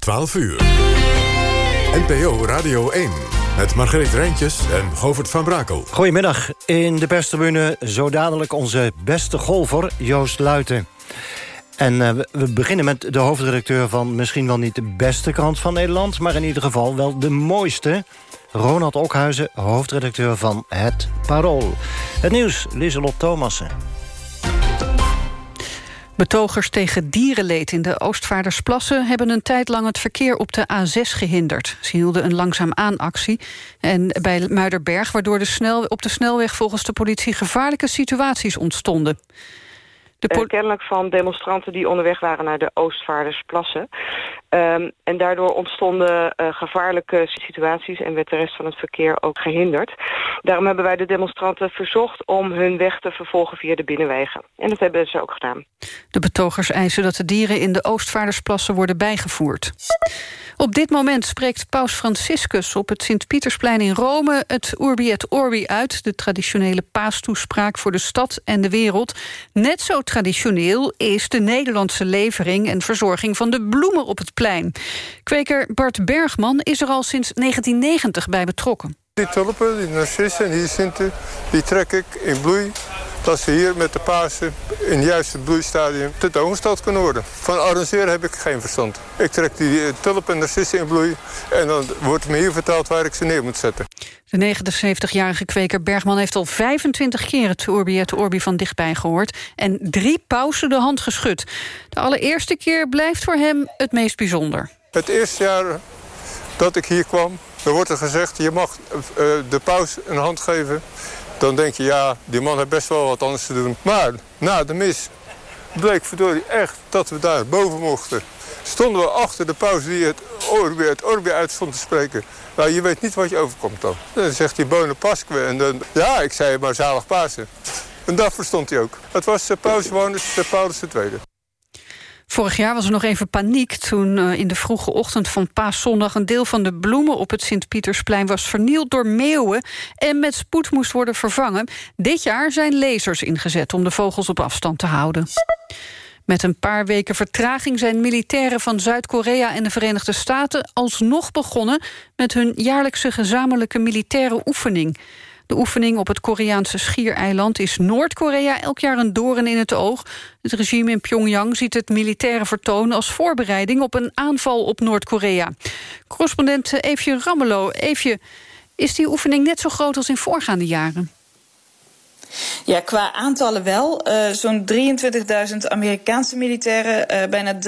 12 uur. NPO Radio 1. Met Margreet Rijntjes en Govert van Brakel. Goedemiddag. In de perstribune zo dadelijk onze beste golfer, Joost Luiten. En uh, we beginnen met de hoofdredacteur van misschien wel niet de beste krant van Nederland... maar in ieder geval wel de mooiste. Ronald Okhuizen, hoofdredacteur van Het Parool. Het nieuws, Lieselot Thomassen. Betogers tegen dierenleed in de Oostvaardersplassen... hebben een tijd lang het verkeer op de A6 gehinderd. Ze hielden een langzaam aan-actie en bij Muiderberg... waardoor de snel, op de snelweg volgens de politie gevaarlijke situaties ontstonden. De uh, kennelijk van demonstranten die onderweg waren naar de Oostvaardersplassen. Um, en daardoor ontstonden uh, gevaarlijke situaties en werd de rest van het verkeer ook gehinderd. Daarom hebben wij de demonstranten verzocht om hun weg te vervolgen via de binnenwegen. En dat hebben ze ook gedaan. De betogers eisen dat de dieren in de Oostvaardersplassen worden bijgevoerd. Op dit moment spreekt paus Franciscus op het Sint-Pietersplein in Rome... het Urbi et Orbi uit, de traditionele paastoespraak voor de stad en de wereld. Net zo traditioneel is de Nederlandse levering en verzorging van de bloemen op het Kweker Bart Bergman is er al sinds 1990 bij betrokken. Die tulpen, die narcissen en hyacinten, die trek ik in bloei dat ze hier met de Pasen in het juiste bloeistadium tentoongesteld kunnen worden. Van arrangeren heb ik geen verstand. Ik trek die eh, tulpen en narcissen in bloei en dan wordt me hier verteld waar ik ze neer moet zetten. De 79-jarige kweker Bergman heeft al 25 keer het Urbi et Orbi van dichtbij gehoord... en drie pausen de hand geschud. De allereerste keer blijft voor hem het meest bijzonder. Het eerste jaar dat ik hier kwam, er wordt er gezegd... je mag uh, de paus een hand geven dan denk je, ja, die man heeft best wel wat anders te doen. Maar na de mis bleek verdorie echt dat we daar boven mochten. Stonden we achter de pauze die het Orbi, het Orbi uit stond te spreken. Nou, je weet niet wat je overkomt dan. Dan zegt hij Bone Pasque. En dan, ja, ik zei maar zalig Pasen. En dat verstond hij ook. Het was uh, pausewoners uh, Paulus II. Vorig jaar was er nog even paniek toen uh, in de vroege ochtend van paaszondag... een deel van de bloemen op het Sint-Pietersplein was vernield door meeuwen... en met spoed moest worden vervangen. Dit jaar zijn lasers ingezet om de vogels op afstand te houden. Met een paar weken vertraging zijn militairen van Zuid-Korea en de Verenigde Staten alsnog begonnen met hun jaarlijkse gezamenlijke militaire oefening. De oefening op het Koreaanse schiereiland is Noord-Korea elk jaar een doorn in het oog. Het regime in Pyongyang ziet het militaire vertoon als voorbereiding op een aanval op Noord-Korea. Correspondent Eefje Rammelo, Eefje, is die oefening net zo groot als in voorgaande jaren? Ja, qua aantallen wel. Uh, Zo'n 23.000 Amerikaanse militairen, uh, bijna 300.000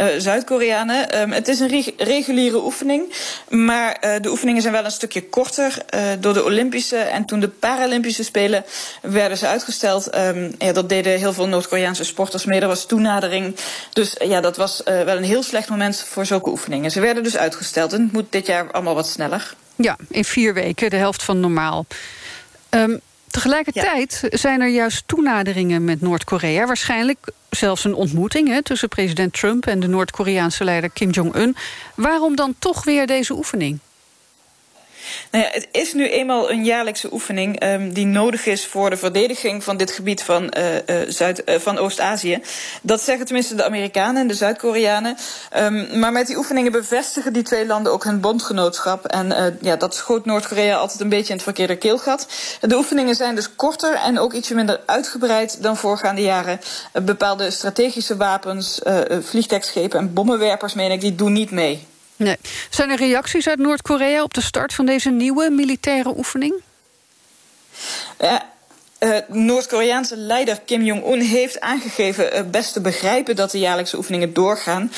uh, Zuid-Koreanen. Um, het is een reguliere oefening, maar de oefeningen zijn wel een stukje korter door de Olympische en toen de Paralympische Spelen werden ze uitgesteld. Um, ja, dat deden heel veel Noord-Koreaanse sporters mee. Er was toenadering. Dus ja, dat was wel een heel slecht moment voor zulke oefeningen. Ze werden dus uitgesteld en het moet dit jaar allemaal wat sneller. Ja, in vier weken, de helft van normaal. Um, tegelijkertijd zijn er juist toenaderingen met Noord-Korea. Waarschijnlijk zelfs een ontmoeting hè, tussen president Trump... en de Noord-Koreaanse leider Kim Jong-un. Waarom dan toch weer deze oefening? Nou ja, het is nu eenmaal een jaarlijkse oefening um, die nodig is voor de verdediging van dit gebied van, uh, uh, Zuid, uh, van Oost-Azië. Dat zeggen tenminste de Amerikanen en de Zuid-Koreanen. Um, maar met die oefeningen bevestigen die twee landen ook hun bondgenootschap. En ja, dat schoot Noord-Korea altijd een beetje in het verkeerde keelgat. De oefeningen zijn dus korter en ook ietsje minder uitgebreid dan voorgaande jaren. bepaalde strategische wapens, vliegtuigschepen en bommenwerpers, meen ik, die doen niet mee. Nee. Zijn er reacties uit Noord-Korea op de start van deze nieuwe militaire oefening? Ja, uh, Noord-Koreaanse leider Kim Jong-un heeft aangegeven uh, best te begrijpen dat de jaarlijkse oefeningen doorgaan.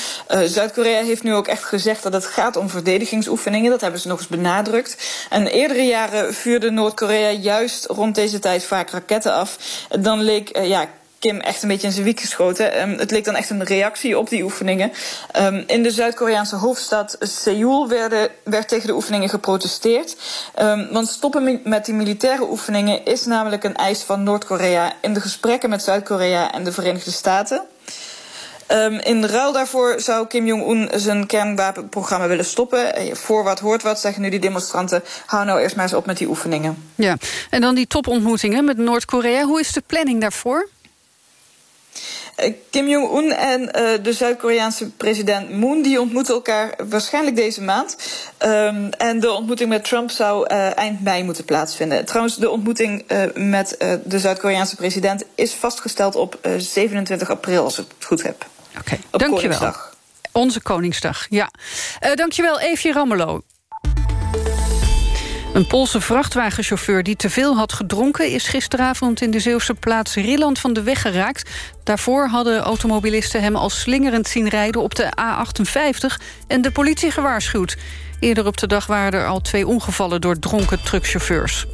Zuid-Korea heeft nu ook echt gezegd dat het gaat om verdedigingsoefeningen. Dat hebben ze nog eens benadrukt. En eerdere jaren vuurde Noord-Korea juist rond deze tijd vaak raketten af. Dan leek ja, Kim echt een beetje in zijn wiek geschoten. Um, het leek dan echt een reactie op die oefeningen. Um, in de Zuid-Koreaanse hoofdstad Seoul werden, werd tegen de oefeningen geprotesteerd. Um, want stoppen met die militaire oefeningen is namelijk een eis van Noord-Korea in de gesprekken met Zuid-Korea en de Verenigde Staten. Um, in ruil daarvoor zou Kim Jong-un zijn kernwapenprogramma willen stoppen. Eh, voor wat hoort wat, zeggen nu die demonstranten. Hou nou eerst maar eens op met die oefeningen. Ja, en dan die topontmoetingen met Noord-Korea. Hoe is de planning daarvoor? Kim Jong-un en de Zuid-Koreaanse president Moon... die ontmoeten elkaar waarschijnlijk deze maand. Um, en de ontmoeting met Trump zou eind mei moeten plaatsvinden. Trouwens, de ontmoeting met de Zuid-Koreaanse president... is vastgesteld op 27 april, als ik het goed heb. Oké, okay, dankjewel. Onze Koningsdag, ja. Dankjewel, Eefje Rammelo. Een Poolse vrachtwagenchauffeur die te veel had gedronken... is gisteravond in de Zeeuwse plaats Rilland van de weg geraakt. Daarvoor hadden automobilisten hem al slingerend zien rijden op de A58... en de politie gewaarschuwd. Eerder op de dag waren er al twee ongevallen door dronken truckchauffeurs.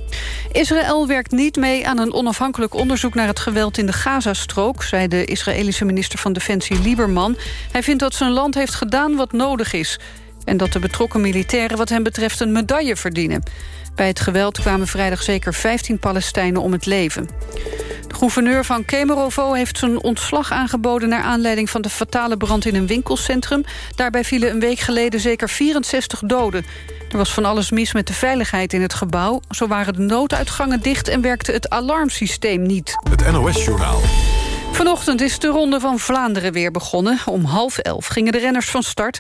Israël werkt niet mee aan een onafhankelijk onderzoek naar het geweld in de Gazastrook, zei de Israëlische minister van Defensie Lieberman. Hij vindt dat zijn land heeft gedaan wat nodig is en dat de betrokken militairen wat hem betreft een medaille verdienen. Bij het geweld kwamen vrijdag zeker 15 Palestijnen om het leven. De gouverneur van Kemerovo heeft zijn ontslag aangeboden... naar aanleiding van de fatale brand in een winkelcentrum. Daarbij vielen een week geleden zeker 64 doden. Er was van alles mis met de veiligheid in het gebouw. Zo waren de nooduitgangen dicht en werkte het alarmsysteem niet. Het NOS-journaal. Vanochtend is de Ronde van Vlaanderen weer begonnen. Om half elf gingen de renners van start.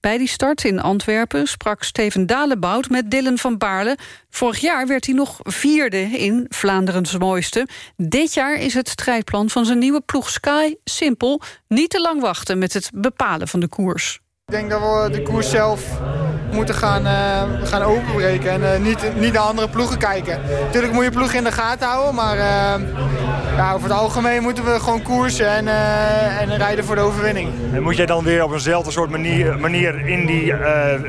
Bij die start in Antwerpen sprak Steven Dalebout met Dylan van Baarle. Vorig jaar werd hij nog vierde in Vlaanderens mooiste. Dit jaar is het strijdplan van zijn nieuwe ploeg Sky simpel. Niet te lang wachten met het bepalen van de koers. Ik denk dat we de koers zelf moeten gaan, uh, gaan openbreken en uh, niet, niet naar andere ploegen kijken. Natuurlijk moet je ploeg in de gaten houden, maar uh, ja, over het algemeen moeten we gewoon koersen en, en rijden voor de overwinning. En moet jij dan weer op eenzelfde soort manier, manier in die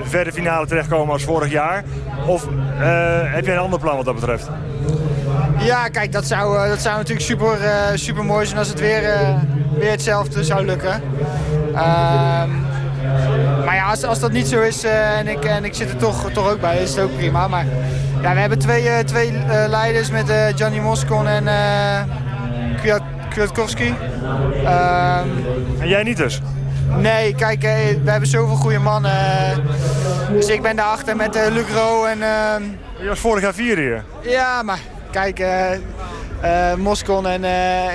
verre finale terechtkomen als vorig jaar? Of heb jij een ander plan wat dat betreft? Ja, kijk, dat zou, dat zou natuurlijk super, super mooi zijn als het weer, weer hetzelfde zou lukken. Ehm, maar ja, als, als dat niet zo is uh, en, ik, en ik zit er toch, toch ook bij, is het ook prima. Maar ja, we hebben twee, uh, twee uh, leiders met Gianni Moscon en Kwiatkowski. Ehm, en jij niet dus? Nee, kijk, we hebben zoveel goede mannen. dus ik ben daarachter met uh, Luc Ro en... Ehm, Je was vorig jaar vier hier. Ja, maar kijk, Moscon en,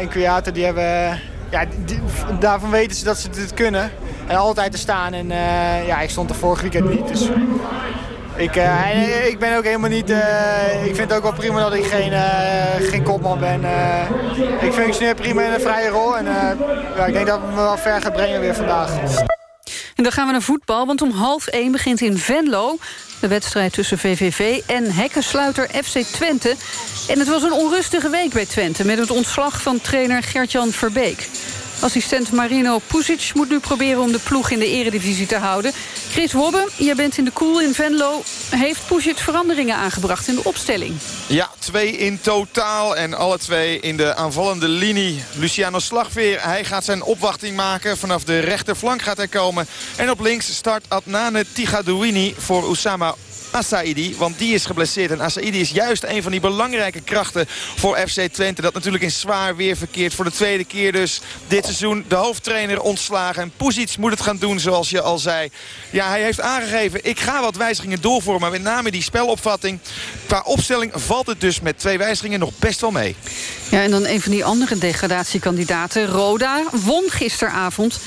en Kwiato, die hebben... ja, die, daarvan weten ze dat ze dit kunnen. En altijd te staan. En uh, ja, ik stond er vorig weekend niet. Dus ik, uh, ik ben ook helemaal niet... Uh, ik vind het ook wel prima dat ik geen, geen kopman ben. ik functioneer prima in een vrije rol. En ja, ik denk dat het me wel ver gaat brengen weer vandaag. En dan gaan we naar voetbal, want om half één begint in Venlo... de wedstrijd tussen VVV en hekkensluiter FC Twente. En het was een onrustige week bij Twente... met het ontslag van trainer Gertjan Verbeek. Assistent Marino Pusic moet nu proberen om de ploeg in de eredivisie te houden. Chris Wobbe, jij bent in de koel in Venlo. Heeft Pusic veranderingen aangebracht in de opstelling? Ja, twee in totaal en alle twee in de aanvallende linie. Luciano Slagveer, hij gaat zijn opwachting maken. Vanaf de rechterflank gaat hij komen. En op links start Adnane Tigadouini voor Oussama Asaidi. Want die is geblesseerd. En Asaidi is juist een van die belangrijke krachten voor FC Twente. Dat natuurlijk in zwaar weer verkeert. Voor de tweede keer dus dit seizoen de hoofdtrainer ontslagen. En Puzic moet het gaan doen zoals je al zei. Ja, hij heeft aangegeven ik ga wat wijzigingen doorvoeren. Maar met name die spelopvatting. Qua opstelling valt het dus met twee wijzigingen nog best wel mee. Ja, en dan een van die andere degradatiekandidaten. Roda won gisteravond.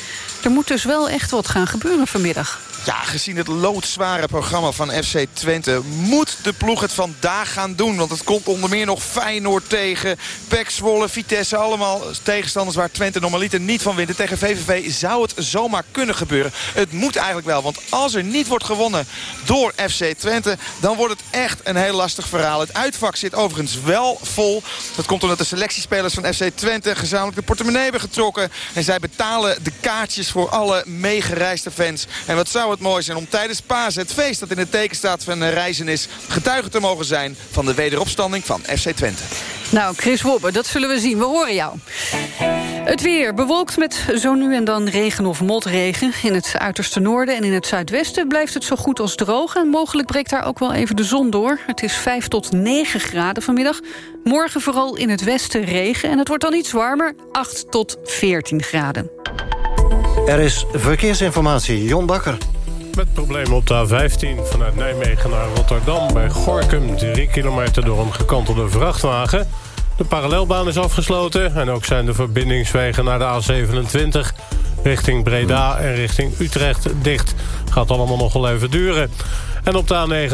Er moet dus wel echt wat gaan gebeuren vanmiddag. Ja, gezien het loodzware programma van FC Twente... moet de ploeg het vandaag gaan doen. Want het komt onder meer nog Feyenoord tegen. Pek Zwolle, Vitesse, allemaal tegenstanders waar Twente normaliter niet van wint. tegen VVV zou het zomaar kunnen gebeuren. Het moet eigenlijk wel, want als er niet wordt gewonnen door FC Twente... dan wordt het echt een heel lastig verhaal. Het uitvak zit overigens wel vol. Dat komt omdat de selectiespelers van FC Twente gezamenlijk de portemonnee hebben getrokken. En zij betalen de kaartjes voor alle meegereisde fans. En wat zou het mooi zijn om tijdens Pasen, het feest dat in het teken staat van reizen is... getuige te mogen zijn van de wederopstanding van FC Twente. Nou, Chris Wobbe, dat zullen we zien. We horen jou. Het weer bewolkt met zo nu en dan regen of motregen. In het uiterste noorden en in het zuidwesten blijft het zo goed als droog... en mogelijk breekt daar ook wel even de zon door. Het is 5 tot 9 graden vanmiddag. Morgen vooral in het westen regen en het wordt dan iets warmer, 8 tot 14 graden. Er is verkeersinformatie, Jon Bakker. Met problemen op de A15 vanuit Nijmegen naar Rotterdam. Bij Gorkum 3 kilometer door een gekantelde vrachtwagen. De parallelbaan is afgesloten en ook zijn de verbindingswegen naar de A27 richting Breda en richting Utrecht dicht. Gaat allemaal nog wel even duren. En op de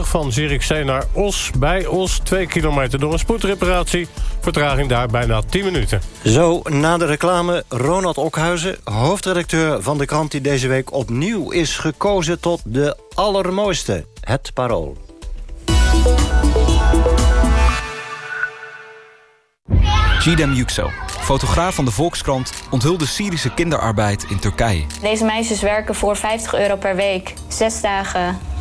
A59 van Zierikzee naar Os bij Os... 2 kilometer door een spoedreparatie. Vertraging daar bijna 10 minuten. Zo, na de reclame, Ronald Okhuizen, hoofdredacteur van de krant... die deze week opnieuw is gekozen tot de allermooiste, het Parool. Gidem Yüksel, fotograaf van de Volkskrant... onthulde Syrische kinderarbeid in Turkije. Deze meisjes werken voor 50 euro per week, zes dagen,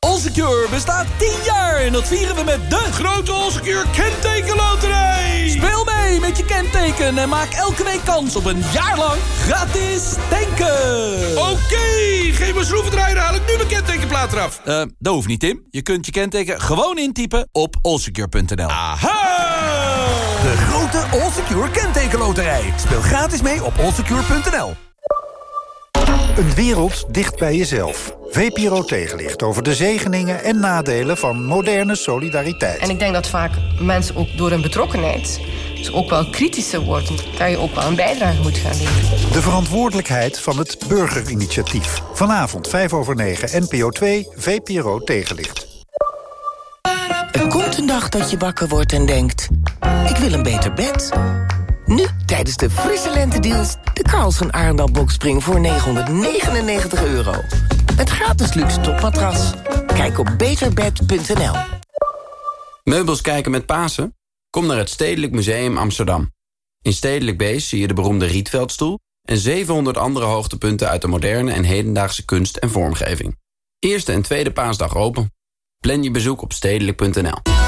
Allsecure bestaat 10 jaar en dat vieren we met de grote Allsecure kentekenloterij. Speel mee met je kenteken en maak elke week kans op een jaar lang gratis tanken. Oké, geef me schroevendraaier, haal ik nu mijn kentekenplaat eraf. Uh, dat hoeft niet, Tim. Je kunt je kenteken gewoon intypen op allsecure.nl. Aha! De grote Allsecure kentekenloterij. Speel gratis mee op allsecure.nl. Een wereld dicht bij jezelf. VPRO tegenlicht over de zegeningen en nadelen van moderne solidariteit. En ik denk dat vaak mensen ook door hun betrokkenheid... dus ook wel kritischer worden, dat je ook wel een bijdrage moet gaan leveren. De verantwoordelijkheid van het burgerinitiatief. Vanavond 5 over 9, NPO 2, VPRO tegenlicht. Er komt een dag dat je wakker wordt en denkt... ik wil een beter bed... Nu, tijdens de frisse lentedeals, de Carlsen Arendal Boxspring voor 999 euro. Met gratis luxe topmatras. Kijk op beterbed.nl. Meubels kijken met Pasen? Kom naar het Stedelijk Museum Amsterdam. In Stedelijk Beest zie je de beroemde Rietveldstoel... en 700 andere hoogtepunten uit de moderne en hedendaagse kunst en vormgeving. Eerste en tweede paasdag open. Plan je bezoek op stedelijk.nl.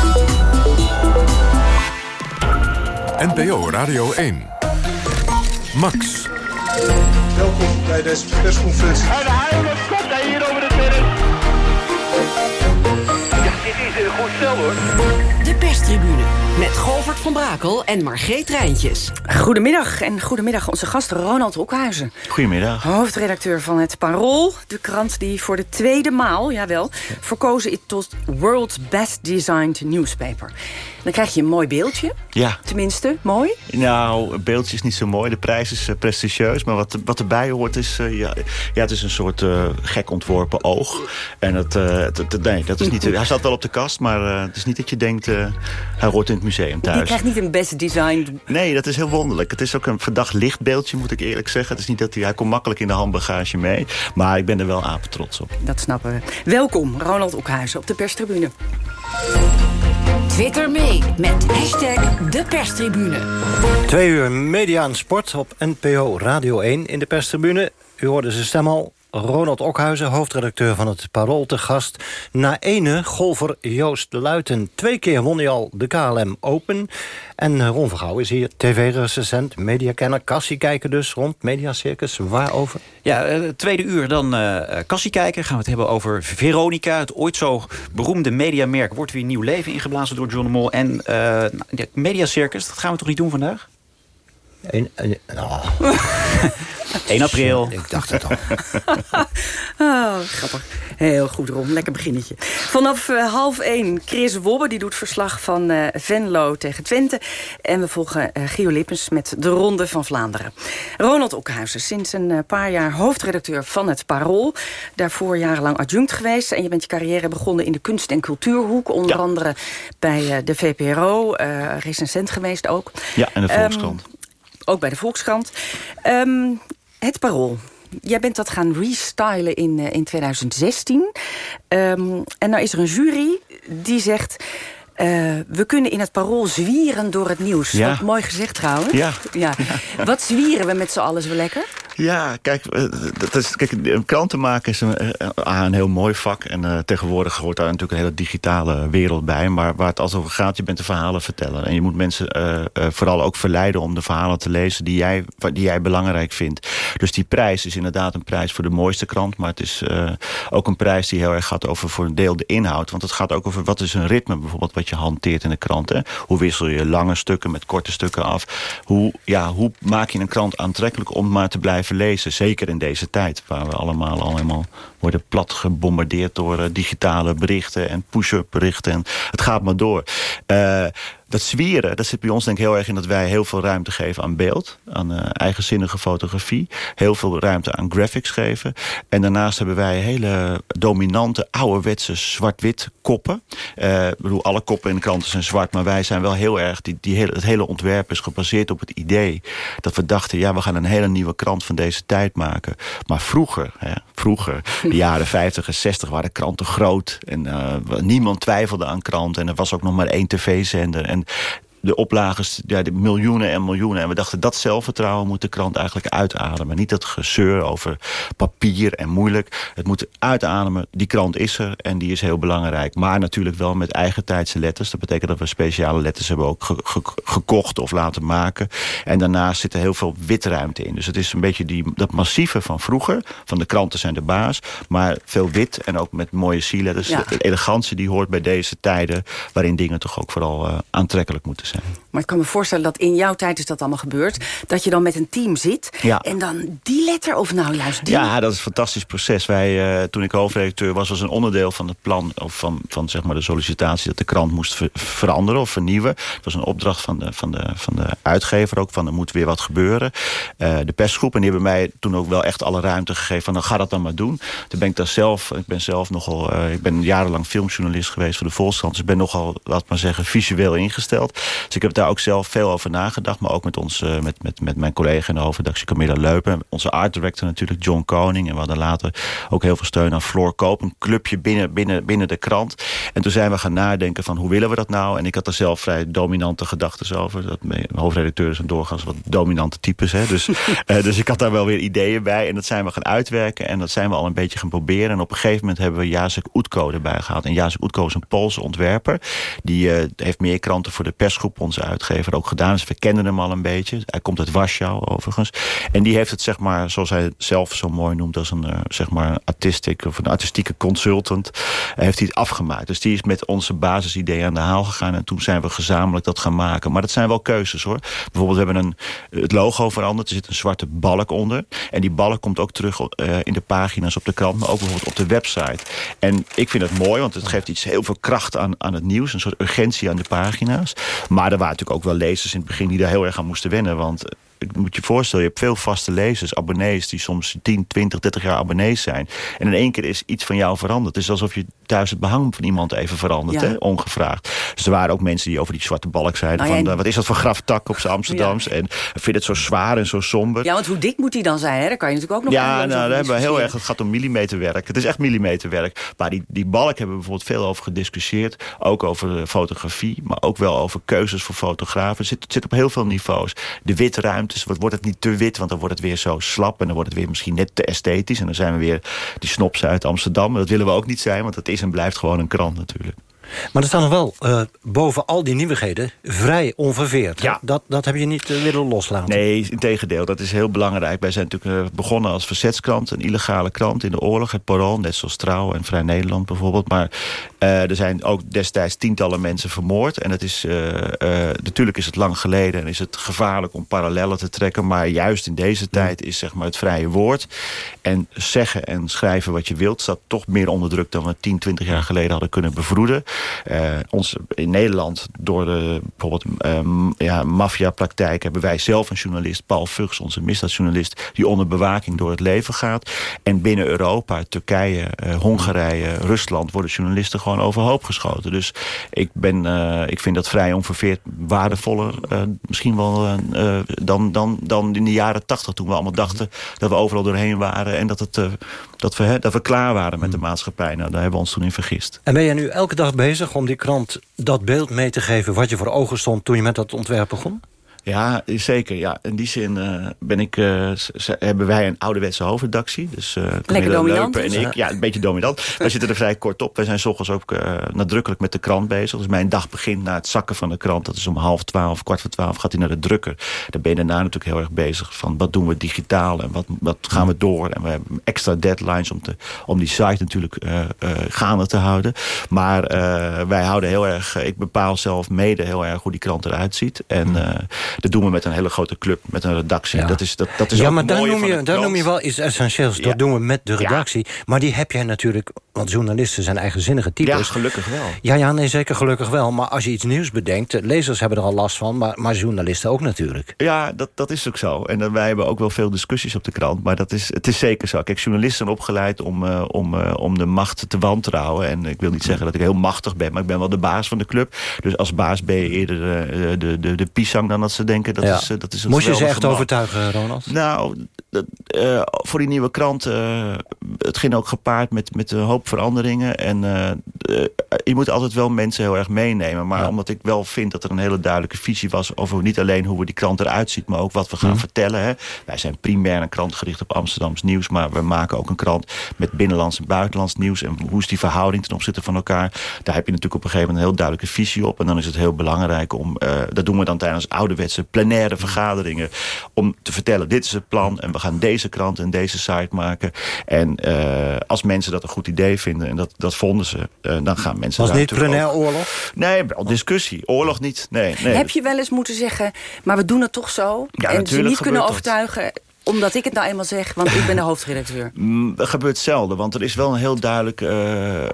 NPO Radio 1. Max. Welkom bij deze persconferentie. En de dit is een goed stel hoor. De perstribune met Govert van Brakel en Margreet Rijntjes. Goedemiddag en goedemiddag onze gast Ronald Hoekhuizen. Goedemiddag. Hoofdredacteur van het Parool. De krant die voor de tweede maal, jawel, verkozen is tot World's Best Designed Newspaper. Dan krijg je een mooi beeldje. Ja. Tenminste, mooi. Nou, het beeldje is niet zo mooi. De prijs is uh, prestigieus. Maar wat, wat erbij hoort is... Uh, ja, ja, het is een soort uh, gek ontworpen oog. En het, het, nee, dat is niet... hij staat wel op de kast, maar het is niet dat je denkt... hij hoort in het museum thuis. Die krijgt niet een best design. Nee, dat is heel wonderlijk. Het is ook een verdacht lichtbeeldje, moet ik eerlijk zeggen. Het is niet dat hij... Hij komt makkelijk in de handbagage mee. Maar ik ben er wel apen trots op. Dat snappen we. Welkom, Ronald Oekhuizen op de perstribune. Twitter mee met hashtag de perstribune. Twee uur media en sport op NPO Radio 1 in de perstribune. U hoorde zijn stem al. Ronald Okhuizen, hoofdredacteur van het Parool, te gast. Na ene golfer Joost Luiten. Twee keer won hij al de KLM Open. En Ron Vergouw is hier, tv-recensent, mediakenner, kassiekijker dus... rond Mediacircus, waarover? Ja, het tweede uur dan uh, kassiekijker. Gaan we het hebben over Veronica. Het ooit zo beroemde mediamerk wordt weer nieuw leven ingeblazen door John de Mol. En uh, Mediacircus, dat gaan we toch niet doen vandaag? Een, een, oh. 1 april. Ik dacht het al. oh, grappig. Heel goed, Ron. Lekker beginnetje. Vanaf uh, half 1 Chris Wobbe, die doet verslag van uh, Venlo tegen Twente. En we volgen uh, Gio Lippens met de Ronde van Vlaanderen. Ronald Okhuizen, sinds een paar jaar hoofdredacteur van het Parool. Daarvoor jarenlang adjunct geweest. En je bent je carrière begonnen in de kunst- en cultuurhoek. Onder ja. andere bij de VPRO. recensent geweest ook. Ja, en de Volkskrant. Um, ook bij de Volkskrant. Um, het Parool. Jij bent dat gaan restylen in, uh, in 2016. Um, en nou is er een jury die zegt... Uh, we kunnen in het parool zwieren door het nieuws. Ja. Wat mooi gezegd trouwens. Ja. ja. Wat zwieren we met z'n allen zo lekker? Ja, kijk, dat is, kijk kranten maken is een, een heel mooi vak. En uh, tegenwoordig hoort daar natuurlijk een hele digitale wereld bij. Maar waar het over gaat, je bent de verhalen vertellen. En je moet mensen vooral ook verleiden om de verhalen te lezen die jij, die jij belangrijk vindt. Dus die prijs is inderdaad een prijs voor de mooiste krant. Maar het is ook een prijs die heel erg gaat over voor een deel de inhoud. Want het gaat ook over wat is een ritme bijvoorbeeld wat je hanteert in de krant. Hè? Hoe wissel je lange stukken met korte stukken af? Hoe, ja, hoe maak je een krant aantrekkelijk om maar te blijven lezen? Zeker in deze tijd waar we allemaal allemaal worden plat gebombardeerd door uh, digitale berichten en push-up berichten. En het gaat maar door. Dat zwieren, dat zit bij ons denk ik heel erg in dat wij heel veel ruimte geven aan beeld. Aan uh, eigenzinnige fotografie. Heel veel ruimte aan graphics geven. En daarnaast hebben wij hele dominante, ouderwetse zwart-wit koppen. Uh, ik bedoel, alle koppen in de kranten zijn zwart. Maar wij zijn wel heel erg, die, die hele, het hele ontwerp is gebaseerd op het idee. Dat we dachten, ja, we gaan een hele nieuwe krant van deze tijd maken. Maar vroeger, hè, vroeger, de jaren 50 en 60 waren kranten groot. En uh, niemand twijfelde aan kranten. En er was ook nog maar één tv-zender. En and de oplages, ja, de miljoenen en miljoenen. En we dachten, dat zelfvertrouwen moet de krant eigenlijk uitademen. Niet dat gezeur over papier en moeilijk. Het moet uitademen. Die krant is er en die is heel belangrijk. Maar natuurlijk wel met eigen tijdse letters. Dat betekent dat we speciale letters hebben ook ge ge gekocht of laten maken. En daarnaast zit er heel veel witruimte in. Dus het is een beetje die, dat massieve van vroeger. Van de kranten zijn de baas. Maar veel wit en ook met mooie C-letters. Ja. De elegantie die hoort bij deze tijden... waarin dingen toch ook vooral uh, aantrekkelijk moeten zijn. Maar ik kan me voorstellen dat in jouw tijd is dat allemaal gebeurd. Dat je dan met een team zit. Ja. En dan die letter of nou juist die. Ja, dat is een fantastisch proces. Wij, uh, toen ik hoofdredacteur was, was een onderdeel van het plan... of van, van zeg maar de sollicitatie dat de krant moest ver veranderen of vernieuwen. Het was een opdracht van de, van de, van de uitgever ook. Van er moet weer wat gebeuren. Uh, de persgroep. En die hebben mij toen ook wel echt alle ruimte gegeven. Van nou ga dat dan maar doen. Toen ben ik daar zelf... Ik ben zelf nogal... Uh, ik ben jarenlang filmjournalist geweest voor de Volkskrant. Dus ik ben nogal, laat maar zeggen, visueel ingesteld. Dus ik heb daar ook zelf veel over nagedacht. Maar ook met, ons, uh, met, met, met mijn collega in de hoofdredactie Camilla Leupen. Onze art director natuurlijk, John Koning. En we hadden later ook heel veel steun aan Floor Koop. Een clubje binnen, binnen, binnen de krant. En toen zijn we gaan nadenken van hoe willen we dat nou? En ik had er zelf vrij dominante gedachten over. Dat mijn hoofdredacteur zijn doorgaans wat dominante types. Hè? Dus, uh, dus ik had daar wel weer ideeën bij. En dat zijn we gaan uitwerken. En dat zijn we al een beetje gaan proberen. En op een gegeven moment hebben we Jacek Oetko erbij gehaald. En Jacek Oetko is een Poolse ontwerper. Die uh, heeft meer kranten voor de persgroep onze uitgever ook gedaan. Dus we kenden hem al een beetje. Hij komt uit Warschau overigens. En die heeft het zeg maar, zoals hij zelf zo mooi noemt... als een uh, zeg maar artistic of een artistieke consultant... Hij heeft hij het afgemaakt. Dus die is met onze basisideeën aan de haal gegaan... en toen zijn we gezamenlijk dat gaan maken. Maar dat zijn wel keuzes hoor. Bijvoorbeeld we hebben een, het logo veranderd. Er zit een zwarte balk onder. En die balk komt ook terug uh, in de pagina's op de krant... maar ook bijvoorbeeld op de website. En ik vind het mooi, want het geeft iets heel veel kracht aan, aan het nieuws. Een soort urgentie aan de pagina's. Maar er waren natuurlijk ook wel lezers in het begin die daar heel erg aan moesten wennen. Want ik moet je voorstellen, je hebt veel vaste lezers, abonnees... die soms 10, 20, 30 jaar abonnees zijn. En in één keer is iets van jou veranderd. Het is alsof je thuis het behang van iemand even verandert, ja. hè? ongevraagd. Dus er waren ook mensen die over die zwarte balk zeiden... Nou, van, wat is dat voor graftak op z'n Amsterdams? Ja. En vind het zo zwaar en zo somber. Ja, want hoe dik moet die dan zijn? Hè? Daar kan je natuurlijk ook nog... Ja, nou, daar hebben we heel erg... Het gaat om millimeterwerk. Het is echt millimeterwerk. Maar die, die balk hebben we bijvoorbeeld veel over gediscussieerd. Ook over fotografie, maar ook wel over keuzes voor fotografen. Het zit, het zit op heel veel niveaus. De witte ruimtes, wat wordt het niet te wit, want dan wordt het weer zo slap... en dan wordt het weer misschien net te esthetisch. En dan zijn we weer die snops uit Amsterdam. Dat willen we ook niet zijn, want dat is en blijft gewoon een krant natuurlijk. Maar er staan nog wel uh, boven al die nieuwigheden vrij onverveerd. Ja. Dat, dat heb je niet uh, willen loslaten. Nee, in tegendeel. Dat is heel belangrijk. Wij zijn natuurlijk uh, begonnen als verzetskrant. Een illegale krant in de oorlog. Het Parool, net zoals Trouw en Vrij Nederland bijvoorbeeld. Maar er zijn ook destijds tientallen mensen vermoord. En het is, natuurlijk is het lang geleden en is het gevaarlijk om parallellen te trekken. Maar juist in deze tijd is zeg maar, het vrije woord. En zeggen en schrijven wat je wilt... staat toch meer onder druk dan we 10, 20 jaar geleden hadden kunnen bevroeden. Uh, ons, in Nederland, door de bijvoorbeeld um, ja, maffiapraktijk... hebben wij zelf een journalist, Paul Vugs, onze misdaadjournalist... die onder bewaking door het leven gaat. En binnen Europa, Turkije, uh, Hongarije, Rusland... worden journalisten gewoon overhoop geschoten. Dus ik, ben, uh, ik vind dat vrij onverveerd waardevoller... misschien wel dan, dan, dan in de jaren tachtig... toen we allemaal dachten dat we overal doorheen waren... en dat, het, dat, we, dat we klaar waren met de maatschappij. Nou, daar hebben we ons toen in vergist. En ben je nu elke dag bezig om die krant dat beeld mee te geven... wat je voor ogen stond toen je met dat ontwerp begon? Ja, zeker. Ja. In die zin uh, ben ik, uh, hebben wij een ouderwetse hoofdredactie. Dus, uh, Lekker dominant. En ik, ja, een beetje dominant. wij zitten er vrij kort op. Wij zijn s ochtends ook nadrukkelijk met de krant bezig. Dus mijn dag begint na het zakken van de krant. Dat is om half twaalf, kwart voor twaalf gaat hij naar de drukker. Daar ben je daarna natuurlijk heel erg bezig. Van wat doen we digitaal en wat, wat gaan we door. En we hebben extra deadlines om, te, om die site natuurlijk gaande te houden. Maar wij houden heel erg... Ik bepaal zelf mede heel erg hoe die krant eruit ziet. En dat doen we met een hele grote club, met een redactie. Ja, dat is, dat, dat is ja ook maar daar noem, je, de daar noem je wel iets essentieels. Dat doen we met de redactie. Maar die heb jij natuurlijk... Want journalisten zijn eigenzinnige types. Ja, gelukkig wel. Ja, ja, nee, zeker gelukkig wel. Maar als je iets nieuws bedenkt... eh, lezers hebben er al last van, maar, maar journalisten ook natuurlijk. Ja, dat, dat is ook zo. En dan, wij hebben ook wel veel discussies op de krant. Maar dat is, het is zeker zo. Kijk, journalisten zijn opgeleid om, uh, om, uh, om de macht te wantrouwen. En ik wil niet zeggen dat ik heel machtig ben... maar ik ben wel de baas van de club. Dus als baas ben je eerder uh, de, de, de pisang dan dat ze denken. Dat ja. is, dat is Moest je ze echt overtuigen, Ronald? Nou, dat, uh, voor die nieuwe krant... Uh, het ging ook gepaard met, met een hoop veranderingen. En uh, je moet altijd wel mensen heel erg meenemen. Maar ja. omdat ik wel vind dat er een hele duidelijke visie was... over niet alleen hoe we die krant eruit ziet... maar ook wat we gaan Mhm. mm. vertellen. Hè. Wij zijn primair een krant gericht op Amsterdams nieuws... maar we maken ook een krant met binnenlands en buitenlands nieuws. En hoe is die verhouding ten opzichte van elkaar? Daar heb je natuurlijk op een gegeven moment een heel duidelijke visie op. En dan is het heel belangrijk om... dat doen we dan tijdens ouderwetse plenaire vergaderingen... om te vertellen, dit is het plan... en we gaan deze krant en deze site maken. En uh, als mensen dat een goed idee vinden... en dat, dat vonden ze, uh, dan gaan mensen... Was niet plenair oorlog? Nee, wel discussie. Oorlog niet. Nee, nee. Heb je wel eens moeten zeggen, maar we doen het toch zo? Ja, en ze niet kunnen dat. Omdat ik het nou eenmaal zeg, want ik ben de hoofdredacteur. Mm, dat gebeurt zelden, want er is wel een heel duidelijk uh, uh,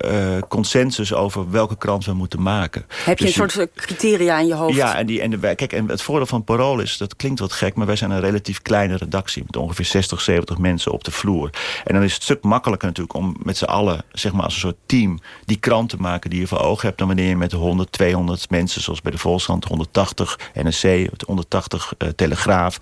consensus... over welke krant we moeten maken. Heb je dus een soort criteria in je hoofd? Ja, en, die, en, de, kijk, en het voordeel van Parool is, dat klinkt wat gek... maar wij zijn een relatief kleine redactie... met ongeveer 60, 70 mensen op de vloer. En dan is het een stuk makkelijker natuurlijk om met z'n allen... zeg maar als een soort team die krant te maken die je voor ogen hebt... dan wanneer je met 100, 200 mensen, zoals bij de Volkskrant... 180 NRC, 180 uh, Telegraaf...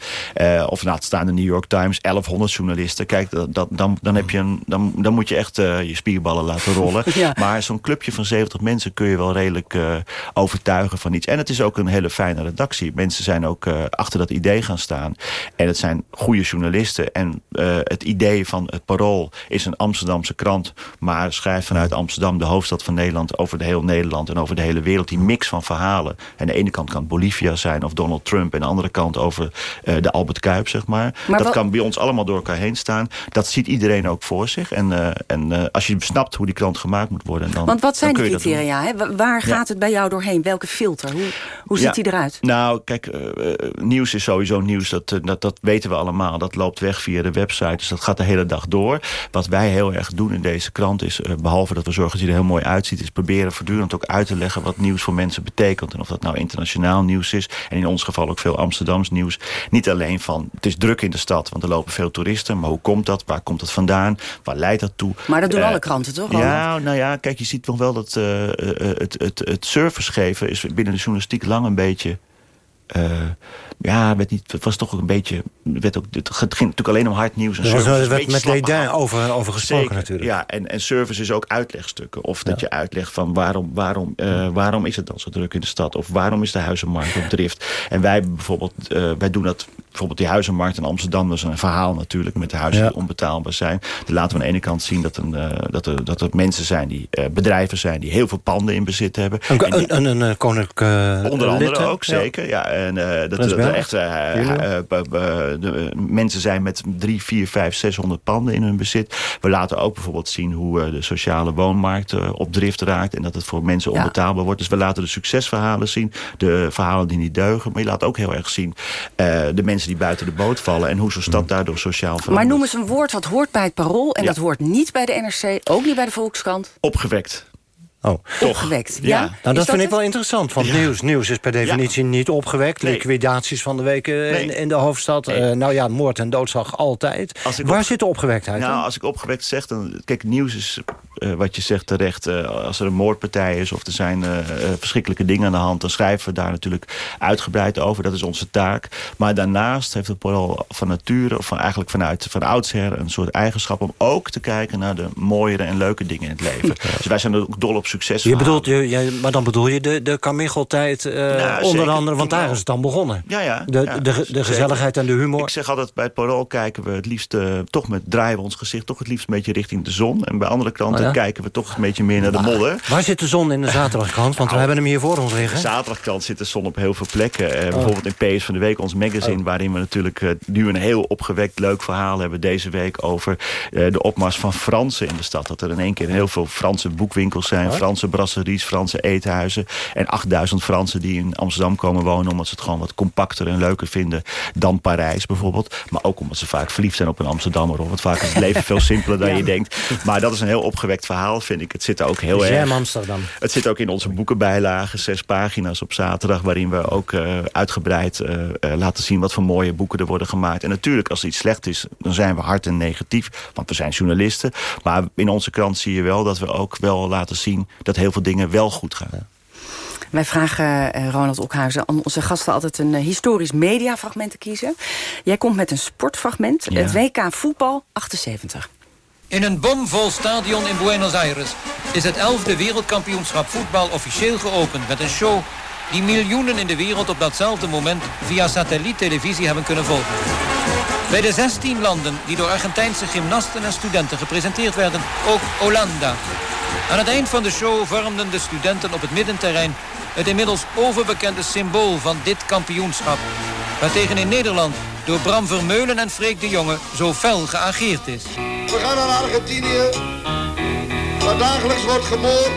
Of nou, het staan de New York Times, 1100 journalisten. Kijk, dat, dat, dan, dan, heb je een, dan, dan moet je echt uh, je spierballen laten rollen. ja. Maar zo'n clubje van 70 mensen kun je wel redelijk uh, overtuigen van iets. En het is ook een hele fijne redactie. Mensen zijn ook uh, achter dat idee gaan staan. En het zijn goede journalisten. En het idee van het Parool is een Amsterdamse krant... maar schrijft vanuit Amsterdam, de hoofdstad van Nederland... over de heel Nederland en over de hele wereld. Die mix van verhalen. En aan de ene kant kan Bolivia zijn of Donald Trump... en aan de andere kant over de Albert Kuip, zeg maar. maar dat kan bij ons allemaal door elkaar heen staan. Dat ziet iedereen ook voor zich. En, uh, en uh, als je snapt hoe die krant gemaakt moet worden... Dan, Want wat zijn die criteria? Hè? Waar gaat het bij jou doorheen? Welke filter? Hoe, hoe ziet die eruit? Nou, kijk, uh, nieuws is sowieso nieuws. Dat, dat, dat weten we allemaal. Dat loopt weg via de website. Dus dat gaat de hele dag door. Wat wij heel erg doen in deze krant is... behalve dat we zorgen dat hij er heel mooi uitziet... is proberen voortdurend ook uit te leggen... wat nieuws voor mensen betekent. En of dat nou internationaal nieuws is. En in ons geval ook veel Amsterdams nieuws. Niet alleen van, het is druk in de stad... want er lopen veel toeristen. Maar hoe komt dat? Waar komt dat vandaan? Waar leidt dat toe? Maar dat doen uh, alle kranten, toch? Ja, nou ja, kijk, je ziet nog wel dat uh, het, het, het service geven... is binnen de journalistiek lang een beetje... Uh, ja, werd niet, het was toch ook een beetje... Werd ook, het ging natuurlijk alleen om hard nieuws. En er was service werd met Lédin over, over gesproken Zeker, natuurlijk. Ja, en, en service is ook uitlegstukken. Of dat ja. je uitlegt van waarom, waarom, uh, waarom is het dan zo druk in de stad? Of waarom is de huizenmarkt op drift? En wij bijvoorbeeld, uh, wij doen dat... Bijvoorbeeld die huizenmarkt in Amsterdam, dat is een verhaal natuurlijk... met de huizen ja. die onbetaalbaar zijn. Dan laten we aan de ene kant zien dat, een, uh, dat, er, dat er mensen zijn... die bedrijven zijn die heel veel panden in bezit hebben. Een, en die, een, een, een koninklijke Onder andere lid, ook, zeker. Ja. En dat er echt de mensen zijn met drie, vier, vijf, 600 panden in hun bezit. We laten ook bijvoorbeeld zien hoe de sociale woonmarkt op drift raakt. En dat het voor mensen onbetaalbaar wordt. Dus we laten de succesverhalen zien. De verhalen die niet deugen. Maar je laat ook heel erg zien uh, de mensen die buiten de boot vallen. En hoe zo'n stad daardoor sociaal verandert. Maar noem eens een woord wat hoort bij het Parool. En ja. dat hoort niet bij de NRC. Ook niet bij de Volkskrant. Opgewekt. Oh. Opgewekt, ja. ja. Nou, dat, dat vind ik wel interessant, want ja. nieuws, nieuws is per definitie ja. niet opgewekt. Nee. Liquidaties van de weken nee. in, in, de hoofdstad. Nee. Uh, nou ja, moord en doodslag altijd. Waar op... zit de opgewektheid? Nou, als ik opgewekt zeg, dan... Kijk, nieuws is... eh, wat je zegt terecht, uh, als er een moordpartij is... of er zijn uh, verschrikkelijke dingen aan de hand... dan schrijven we daar natuurlijk uitgebreid over. Dat is onze taak. Maar daarnaast heeft het vooral van nature... of van, eigenlijk vanuit van oudsher een soort eigenschap... om ook te kijken naar de mooiere en leuke dingen in het leven. dus wij zijn ook dol op Je bedoelt, je, maar dan bedoel je de, de Carmichael-tijd nou, onder andere... want daar is het dan begonnen. Ja, ja. De, ja, de, de, gezelligheid en de humor. Ik zeg altijd, bij het Parool kijken we het liefst... toch met draaien we ons gezicht toch het liefst een beetje richting de zon. En bij andere kranten oh kijken we toch een beetje meer naar de modder. Waar zit de zon in de zaterdagkrant? Want we Nou, hebben hem hier voor ons liggen. De zaterdagkrant zit de zon op heel veel plekken. Eh, bijvoorbeeld in PS van de Week, ons magazine... Oh. waarin we natuurlijk eh, nu een heel opgewekt leuk verhaal hebben... deze week over eh, de opmars van Fransen in de stad. Dat er in één keer heel veel Franse boekwinkels zijn... Franse brasseries, Franse eethuizen... en 8000 Fransen die in Amsterdam komen wonen... omdat ze het gewoon wat compacter en leuker vinden dan Parijs bijvoorbeeld. Maar ook omdat ze vaak verliefd zijn op een Amsterdammer. Of want vaak is het leven veel simpeler dan Ja. je denkt. Maar dat is een heel opgewekt verhaal, vind ik. Het zit ook heel Jam erg... Amsterdam. Het zit ook in onze boekenbijlagen, zes pagina's op zaterdag... waarin we ook eh, uitgebreid eh, eh, laten zien wat voor mooie boeken er worden gemaakt. En natuurlijk, als er iets slecht is, dan zijn we hard en negatief. Want we zijn journalisten. Maar in onze krant zie je wel dat we ook wel laten zien... dat heel veel dingen wel goed gaan. Wij vragen eh, Ronald Okhuizen aan onze gasten altijd een eh, historisch mediafragment te kiezen. Jij komt met een sportfragment. Ja. Het WK voetbal 78. In een bomvol stadion in Buenos Aires is het 11e wereldkampioenschap voetbal officieel geopend met een show die miljoenen in de wereld op datzelfde moment via satelliettelevisie hebben kunnen volgen. Bij de 16 landen die door Argentijnse gymnasten en studenten gepresenteerd werden, ook Hollanda. Aan het eind van de show vormden de studenten op het middenterrein het inmiddels overbekende symbool van dit kampioenschap. Waartegen in Nederland door Bram Vermeulen en Freek de Jonge zo fel geageerd is. We gaan naar Argentinië, waar dagelijks wordt gemoord.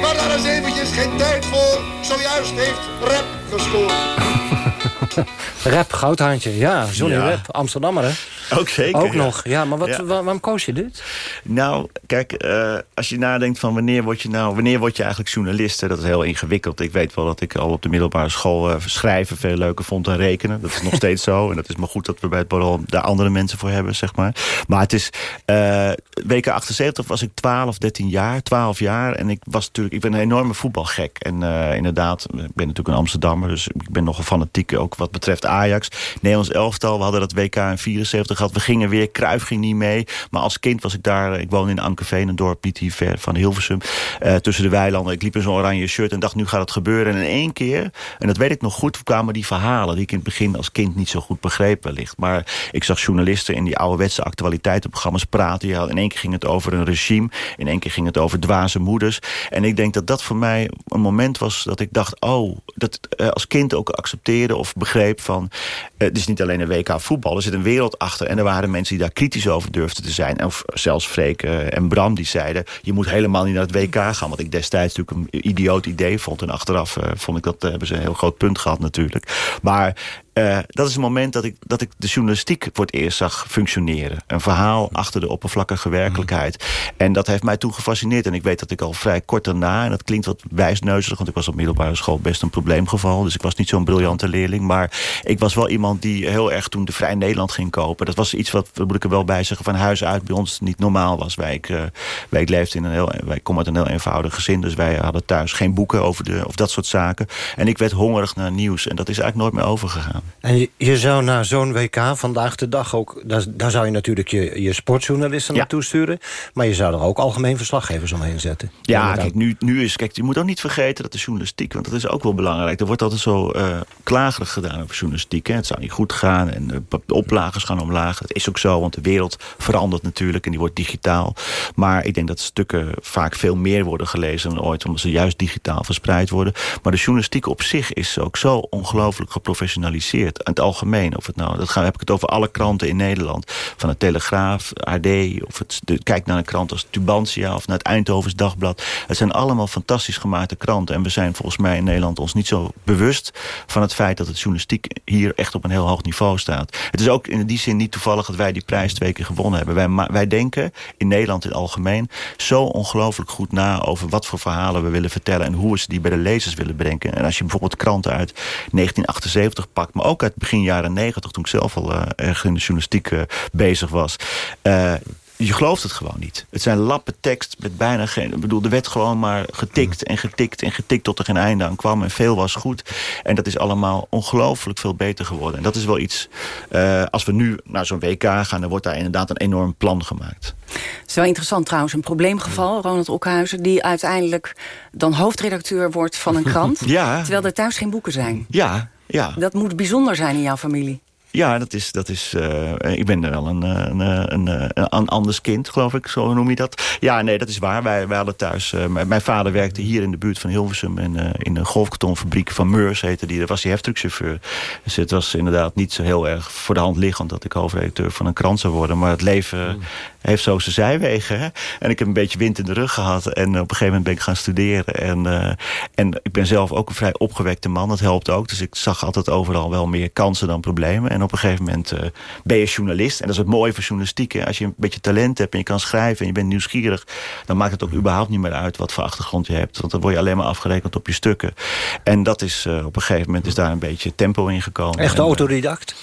Maar daar is eventjes geen tijd voor. Zojuist heeft Rep gescoord. Rap, Goudhaantje. Ja, Johnny Ja. Rap, Amsterdammer, hè? Ook zeker. Ook ja. nog. Ja, maar wat, Ja. waarom koos je dit? Nou, kijk, eh, als je nadenkt van wanneer word je nou, wanneer word je eigenlijk journalist? hè, Dat is heel ingewikkeld. Ik weet wel dat ik al op de middelbare school eh, schrijven veel leuker vond dan rekenen. Dat is nog steeds zo. En dat is maar goed dat we bij het Parool daar andere mensen voor hebben, zeg maar. Maar het is, eh, WK 78 was ik 12, 13 jaar, 12 jaar. En ik was natuurlijk, ik ben een enorme voetbalgek. En eh, inderdaad, ik ben natuurlijk een Amsterdammer. Dus ik ben nogal fanatiek wat betreft Ajax. Nederlands elftal, we hadden dat WK in 74 gehad. We gingen weer, Kruif ging niet mee. Maar als kind was ik daar, ik woon in Ankerveen, een dorp niet hier ver van Hilversum. eh, tussen de weilanden. Ik liep in zo'n oranje shirt en dacht, nu gaat het gebeuren. En in één keer, en dat weet ik nog goed, kwamen die verhalen... die ik in het begin als kind niet zo goed begreep wellicht. Maar ik zag journalisten in die ouderwetse actualiteitenprogramma's praten. Ja, in één keer ging het over een regime. In één keer ging het over dwaze moeders. En ik denk dat dat voor mij een moment was dat ik dacht... oh, dat eh, als kind ook accepteerde of begreep van... eh, het is niet alleen een WK voetbal, er zit een wereld achter. En er waren mensen die daar kritisch over durfden te zijn. Of zelfs Freek eh, en Bram die zeiden... je moet helemaal niet naar het WK gaan. Wat ik destijds natuurlijk een idioot idee vond. En achteraf eh, vond ik dat hebben ze een heel groot punt gehad natuurlijk. Maar eh, dat is een moment dat ik, dat ik de journalistiek voor het eerst zag functioneren. Een verhaal achter de oppervlakkige werkelijkheid. En dat heeft mij toen gefascineerd. En ik weet dat ik al vrij kort daarna, en dat klinkt wat wijsneuzig... want ik was op middelbare school best een probleemgeval. Dus ik was niet zo'n briljante leerling. Maar ik was wel iemand die heel erg toen de Vrij Nederland ging kopen. Dat was iets wat, moet ik er wel bij zeggen, van huis uit bij ons niet normaal was. Wij, ik, eh, wij ik leefde in een heel, wij komen uit een heel eenvoudig gezin. Dus wij hadden thuis geen boeken over de, of dat soort zaken. En ik werd hongerig naar nieuws. En dat is eigenlijk nooit meer overgegaan. En je, je zou naar zo'n WK vandaag de dag ook... Daar, daar zou je natuurlijk je, je sportjournalisten Ja. naartoe sturen. Maar je zou er ook algemeen verslaggevers omheen zetten. Ja, kijk, nu, nu is, kijk, je moet ook niet vergeten dat de journalistiek, want dat is ook wel belangrijk. Er wordt altijd zo eh klagerig gedaan over journalistiek. Hè. Het zou niet goed gaan en eh, de oplages gaan omlaag. Dat is ook zo, want de wereld verandert natuurlijk en die wordt digitaal. Maar ik denk dat stukken vaak veel meer worden gelezen dan ooit, omdat ze juist digitaal verspreid worden. Maar de journalistiek op zich is ook zo ongelooflijk geprofessionaliseerd. In het algemeen, of het nou, dat heb ik het over alle kranten in Nederland. Van het Telegraaf, AD, of het, de, kijk naar een krant als Tubantia of naar het Eindhovens Dagblad. Het zijn allemaal fantastisch gemaakte kranten. En we zijn volgens mij in Nederland ons niet zo bewust van het feit dat het journalistiek hier echt op een heel hoog niveau staat. Het is ook in die zin niet toevallig dat wij die prijs twee keer gewonnen hebben. Wij, wij denken in Nederland in het algemeen zo ongelooflijk goed na over wat voor verhalen we willen vertellen en hoe we ze die bij de lezers willen brengen. En als je bijvoorbeeld kranten uit 1978 pakt, maar ook uit begin jaren 90, toen ik zelf al eh, erg in de journalistiek eh, bezig was. eh, je gelooft het gewoon niet. Het zijn lappen tekst met bijna geen... Ik bedoel, er werd gewoon maar getikt en getikt en getikt... tot er geen einde aan kwam en veel was goed. En dat is allemaal ongelooflijk veel beter geworden. En dat is wel iets... Uh, als we nu naar zo'n WK gaan... dan wordt daar inderdaad een enorm plan gemaakt. Het is wel interessant trouwens, een probleemgeval, Ronald Okhuizen... die uiteindelijk dan hoofdredacteur wordt van een krant... ja. terwijl er thuis geen boeken zijn. Ja, ja. Dat moet bijzonder zijn in jouw familie. Ja, dat is, dat is, uh, ik ben er wel een, een, een, een, een anders kind, geloof ik. Zo noem je dat. Ja, nee, dat is waar. Wij, wij hadden thuis... Uh, mijn vader werkte hier in de buurt van Hilversum... En, uh, in een golfkartonfabriek van Meurs heette die. Daar was hij heftruckchauffeur. Dus het was inderdaad niet zo heel erg voor de hand liggend... dat ik hoofdredacteur van een krant zou worden. Maar het leven mm. Heeft zo zijn zijwegen. Hè? En ik heb een beetje wind in de rug gehad. En op een gegeven moment ben ik gaan studeren. En, en ik ben zelf ook een vrij opgewekte man. Dat helpt ook. Dus ik zag altijd overal wel meer kansen dan problemen. En op een gegeven moment uh, ben je journalist. En dat is het mooie van journalistiek. Hè? Als je een beetje talent hebt en je kan schrijven en je bent nieuwsgierig... dan maakt het ook überhaupt niet meer uit wat voor achtergrond je hebt. Want dan word je alleen maar afgerekend op je stukken. En dat is uh, op een gegeven moment is daar een beetje tempo in gekomen. Echt autodidact?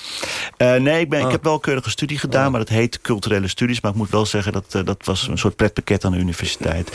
Nee, ik, ben, oh. ik heb wel een keurige studie gedaan, oh. maar dat heet culturele studies. Maar ik moet wel zeggen, dat, dat was een soort pretpakket aan de universiteit.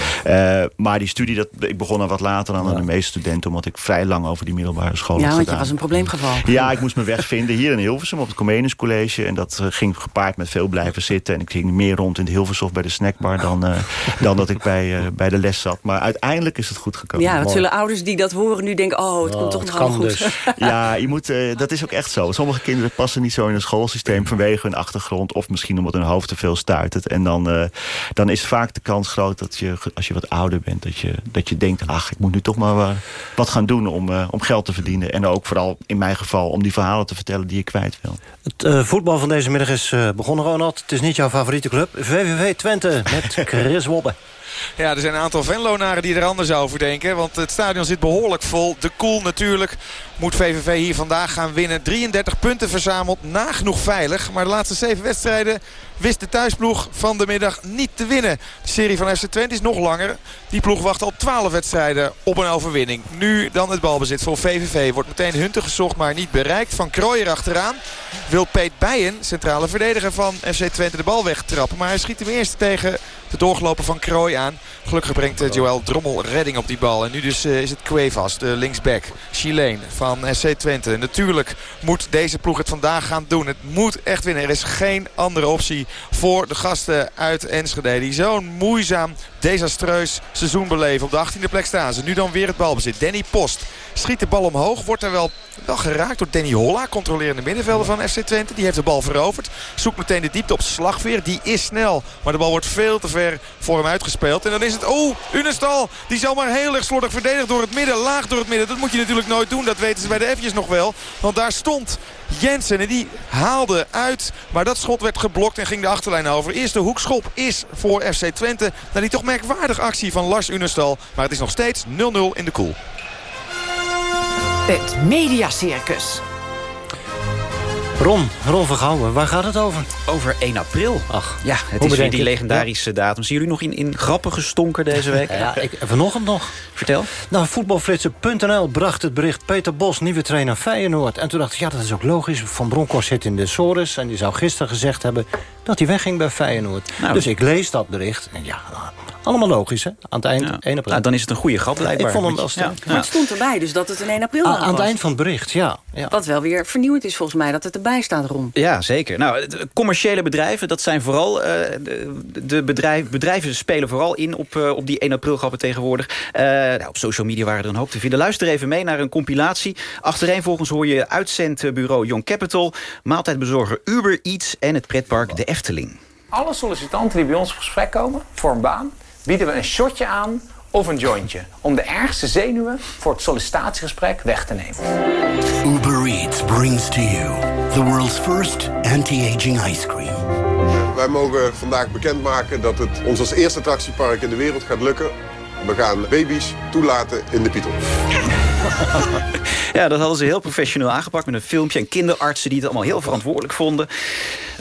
maar die studie, dat, ik begon er wat later dan, ja. dan de meeste studenten... omdat ik vrij lang over die middelbare school ja, had want gedaan. je was een probleemgeval. Ja, ik moest me weg vinden hier in Hilversum op het Comenius College. En dat uh, ging gepaard met veel blijven zitten. En ik ging meer rond in de Hilvershof bij de snackbar... dan, uh, dan dat ik bij, uh, bij de les zat. Maar uiteindelijk is het goed gekomen. Ja, wat zullen ouders die dat horen nu denken... oh, het oh, komt toch nog wel goed. Dus. ja, je moet, dat is ook echt zo. Sommige kinderen passen niet zo in het schoolsysteem... vanwege hun achtergrond of misschien omdat hun hoofd te veel stuitert. En dan, dan is vaak de kans groot dat je, als je wat ouder bent... dat je, dat je denkt, ach, ik moet nu toch maar wat gaan doen om, om geld te verdienen. En ook vooral in mijn geval om die verhalen te vertellen die je kwijt wil. Het voetbal van deze middag is begonnen, Ronald. Het is niet jouw favoriete club. VVV Twente met Chris Wobbe. Ja, er zijn een aantal Venlonaren die er anders over denken. Want het stadion zit behoorlijk vol. De Koel natuurlijk moet VVV hier vandaag gaan winnen. 33 punten verzameld, nagenoeg veilig. Maar de laatste zeven wedstrijden wist de thuisploeg van de middag niet te winnen. De serie van FC Twente is nog langer. Die ploeg wacht al 12 wedstrijden op een overwinning. Nu dan het balbezit voor VVV. Wordt meteen Hunter gezocht, maar niet bereikt. Van Krooijer achteraan. Wil Peet Bijen, centrale verdediger van FC Twente, de bal wegtrappen. Maar hij schiet hem eerst tegen de doorgelopen van Krooi aan. Gelukkig brengt Joël Drommel redding op die bal. En nu dus uh, is het Cuevas, de linksback. Chileen van SC Twente. Natuurlijk moet deze ploeg het vandaag gaan doen. Het moet echt winnen. Er is geen andere optie voor de gasten uit Enschede. Die zo'n moeizaam, desastreus seizoen beleven. Op de 18e plek staan ze. Nu dan weer het balbezit. Danny Post schiet de bal omhoog. Wordt er wel, wel geraakt door Danny Holla. Controlerende middenvelder van FC Twente. Die heeft de bal veroverd. Zoekt meteen de diepte op Slagveer. Die is snel. Maar de bal wordt veel te ver voor hem uitgespeeld. En dan is het... Oh, Unestal. Die zal maar heel erg slordig verdedigd door het midden. Laag door het midden. Dat moet je natuurlijk nooit doen. Dat weten ze bij de F'jes nog wel. Want daar stond Jensen. En die haalde uit. Maar dat schot werd geblokt en ging de achterlijn over. Eerste hoekschop is voor FC Twente. Na die toch merkwaardige actie van Lars Unestal. Maar het is nog steeds 0-0 in de koel. Het Mediacircus. Ron, Ron Vergouwen, waar gaat het over? Over 1 april. Ach, ja, het is weer die legendarische ja. datum. Zien jullie nog in, in grappen gestonken deze week? ja, ik, vanochtend nog. Vertel. Nou, voetbalflitsen.nl bracht het bericht... Peter Bos, nieuwe trainer Feyenoord. En toen dacht ik, ja, dat is ook logisch. Van Bronckhorst zit in de Sores. En die zou gisteren gezegd hebben dat hij wegging bij Feyenoord. Nou, dus ik lees dat bericht. En ja, allemaal logisch, hè? Aan het eind, ja. 1 april. Nou, dan is het een goede grap, blijkbaar. Ik vond hem wel sterk. Ja. Maar het stond erbij, dus dat het een 1 april was. Aan het eind van het bericht, ja. ja. Wat wel weer vernieuwend is volgens mij, dat het erbij staat, Ron. Ja, zeker. Nou, commerciële bedrijven, dat zijn vooral... Uh, de, de bedrijf, bedrijven spelen vooral in op, uh, op die 1 april grappen tegenwoordig. Uh, nou, op social media waren er een hoop te vinden. Luister even mee naar een compilatie. Achtereen volgens hoor je uitzendbureau Young Capital... maaltijdbezorger Uber Eats en het pretpark De Efteling. Alle sollicitanten die bij ons op gesprek komen voor een baan... bieden we een shotje aan of een jointje... om de ergste zenuwen voor het sollicitatiegesprek weg te nemen. Uber Eats brings to you the world's first anti-aging ice cream. Wij mogen vandaag bekendmaken dat het ons als eerste attractiepark in de wereld gaat lukken. We gaan baby's toelaten in de Python. Ja, dat hadden ze heel professioneel aangepakt met een filmpje. En kinderartsen die het allemaal heel verantwoordelijk vonden.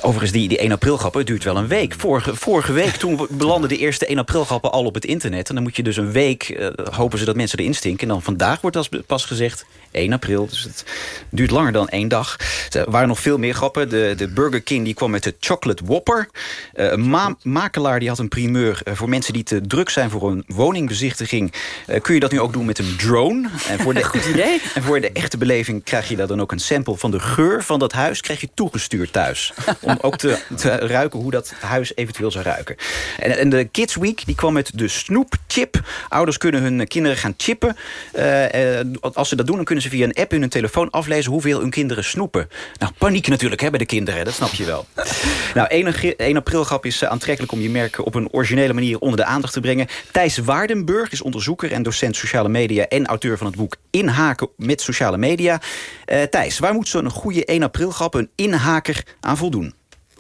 Overigens, die, die 1 april grappen duurt wel een week. Vorige, vorige week, toen belanden de eerste 1 april grappen al op het internet. En dan moet je dus een week, uh, hopen ze dat mensen erin stinken. En dan vandaag wordt als, pas gezegd 1 april. Dus het duurt langer dan één dag. Er waren nog veel meer grappen. De, de Burger King die kwam met de Chocolate Whopper. Uh, een ma makelaar die had een primeur. Uh, voor mensen die te druk zijn voor een woningbezichtiging... kun je dat nu ook doen met een drone. En voor de, Goed idee. En voor de echte beleving krijg je daar dan ook een sample van de geur van dat huis... krijg je toegestuurd thuis. Om ook te, te ruiken hoe dat huis eventueel zou ruiken. En, en de Kids Week die kwam met de snoepchip. Ouders kunnen hun kinderen gaan chippen. Uh, als ze dat doen, dan kunnen ze via een app in hun telefoon aflezen... hoeveel hun kinderen snoepen. Nou, paniek natuurlijk hè, bij de kinderen, dat snap je wel. nou, 1, 1 april grap is aantrekkelijk om je merk op een originele manier onder de aandacht te brengen. Thijs Waardenburg is onderzoeker en docent sociale media... en auteur van het boek Inhaken met sociale media. Uh, Thijs, waar moet zo'n goede 1 april grap een inhaker aan voldoen?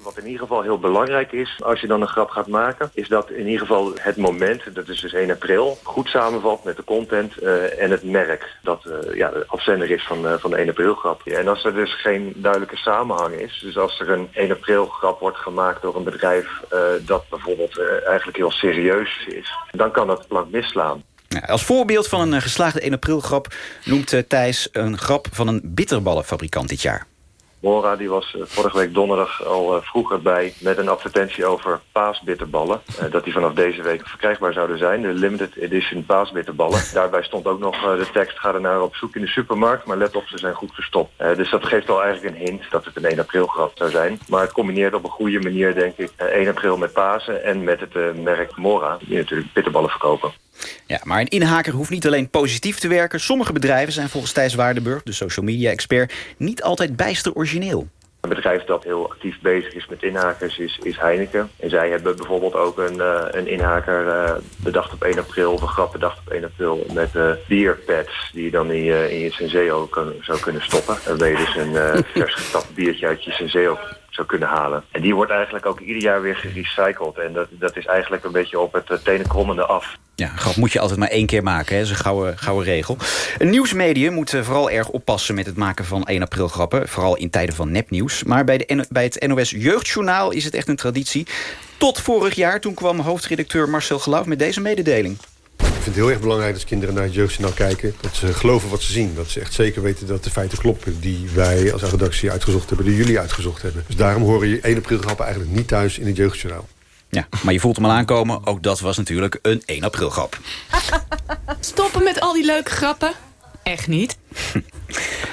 Wat in ieder geval heel belangrijk is, als je dan een grap gaat maken... is dat in ieder geval het moment, dat is dus 1 april... goed samenvalt met de content uh, en het merk... dat uh, ja, de afzender is van, uh, van de 1 april grap. En als er dus geen duidelijke samenhang is... dus als er een 1 april grap wordt gemaakt door een bedrijf... dat bijvoorbeeld eigenlijk heel serieus is... dan kan dat plank misslaan. Ja, als voorbeeld van een geslaagde 1 april grap... noemt Thijs een grap van een bitterballenfabrikant dit jaar. Mora die was uh, vorige week donderdag al uh, vroeger bij met een advertentie over paasbitterballen. Dat die vanaf deze week verkrijgbaar zouden zijn. De limited edition paasbitterballen. Daarbij stond ook nog de tekst ga er naar op zoek in de supermarkt. Maar let op, ze zijn goed verstopt. dus dat geeft al eigenlijk een hint dat het een 1 april grap zou zijn. Maar het combineert op een goede manier denk ik 1 april met Pasen en met het merk Mora. Die natuurlijk bitterballen verkopen. Ja, maar een inhaker hoeft niet alleen positief te werken. Sommige bedrijven zijn volgens Thijs Waardenburg, de social media expert... niet altijd bijster origineel. Een bedrijf dat heel actief bezig is met inhakers is, is Heineken. En zij hebben bijvoorbeeld ook een, uh, een inhaker uh, bedacht op 1 april... of een grap bedacht op 1 april met uh, bierpads... die je dan in je, in je Senseo kan, zou kunnen stoppen. Dan ben je dus een vers getapt biertje uit je Senseo zou kunnen halen. En die wordt eigenlijk ook ieder jaar weer gerecycled. En dat, dat is eigenlijk een beetje op het tenenkrommende af. Ja, grap moet je altijd maar één keer maken. Hè? Dat is een gouden, regel. Een nieuwsmedium moet vooral erg oppassen met het maken van 1 april grappen. Vooral in tijden van nepnieuws. Maar bij, de, bij het NOS Jeugdjournaal is het echt een traditie. Tot vorig jaar, toen kwam hoofdredacteur Marcel Geloof met deze mededeling. Ik vind het heel erg belangrijk als kinderen naar het jeugdjournaal kijken... dat ze geloven wat ze zien. Dat ze echt zeker weten dat de feiten kloppen... die wij als redactie uitgezocht hebben, die jullie uitgezocht hebben. Dus daarom horen je 1 april grappen eigenlijk niet thuis in het jeugdjournaal. Ja, maar je voelt hem al aankomen. Ook dat was natuurlijk een 1 april grap. Stoppen met al die leuke grappen. Echt niet.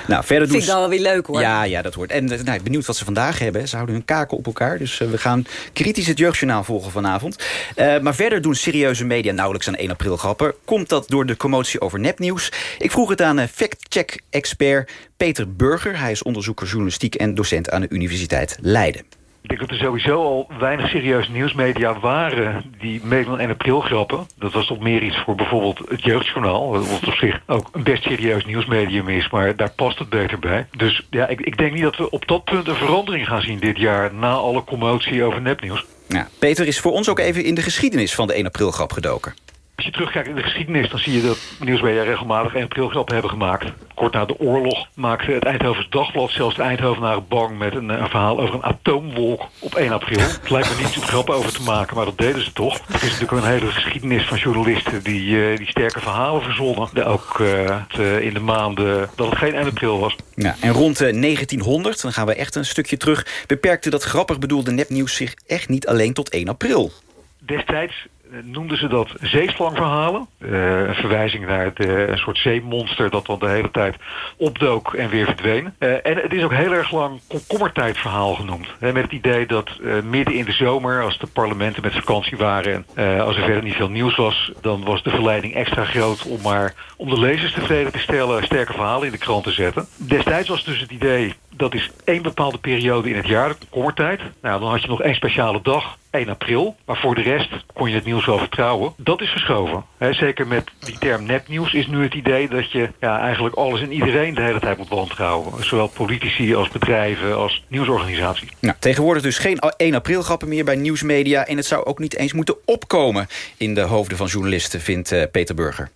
nou, verder Vind ik dan wel weer leuk hoor. Ja, ja dat wordt. En nou, benieuwd wat ze vandaag hebben. Ze houden hun kaken op elkaar. Dus uh, we gaan kritisch het jeugdjournaal volgen vanavond. Uh, maar verder doen serieuze media nauwelijks aan 1 april grappen. Komt dat door de commotie over nepnieuws? Ik vroeg het aan uh, fact-check-expert Peter Burger. Hij is onderzoeker journalistiek en docent aan de Universiteit Leiden. Ik denk dat er sowieso al weinig serieuze nieuwsmedia waren die meedoen 1 april grappen. Dat was toch meer iets voor bijvoorbeeld het Jeugdjournaal. Wat op zich ook een best serieus nieuwsmedium is, maar daar past het beter bij. Dus ja, ik, ik denk niet dat we op dat punt een verandering gaan zien dit jaar na alle commotie over nepnieuws. Ja, Peter is voor ons ook even in de geschiedenis van de 1 april grap gedoken. Als je terugkijkt in de geschiedenis, dan zie je dat nieuwsmedia regelmatig 1 april grappen hebben gemaakt. Kort na de oorlog maakte het Eindhovens Dagblad zelfs de Eindhovenaren bang met een, een, verhaal over een atoomwolk op 1 april. Het lijkt me niet om grappen over te maken, maar dat deden ze toch. Het is natuurlijk een hele geschiedenis van journalisten die, uh, die sterke verhalen verzonnen. Ook uh, te, in de maanden dat het geen 1 april was. Ja, en rond uh, 1900, dan gaan we echt een stukje terug, beperkte dat grappig bedoelde nepnieuws zich echt niet alleen tot 1 april. Destijds noemden ze dat zeeslangverhalen. Uh, een verwijzing naar uh, een soort zeemonster dat dan de hele tijd opdook en weer verdween. En het is ook heel erg lang komkommertijdverhaal genoemd. Hè, met het idee dat midden in de zomer, als de parlementen met vakantie waren... en als er verder niet veel nieuws was, dan was de verleiding extra groot... om maar om de lezers tevreden te stellen sterke verhalen in de krant te zetten. Destijds was dus het idee dat is één bepaalde periode in het jaar, de komkommertijd. Nou, dan had je nog één speciale dag, 1 april. Maar voor de rest kon je het nieuws wel vertrouwen. Dat is verschoven. Zeker met die term nepnieuws is nu het idee dat je ja, eigenlijk alles en iedereen de hele tijd moet wantrouwen. Zowel politici als bedrijven als nieuwsorganisaties. Nou, tegenwoordig dus geen 1 april grappen meer bij nieuwsmedia. En het zou ook niet eens moeten opkomen in de hoofden van journalisten, vindt uh, Peter Burger.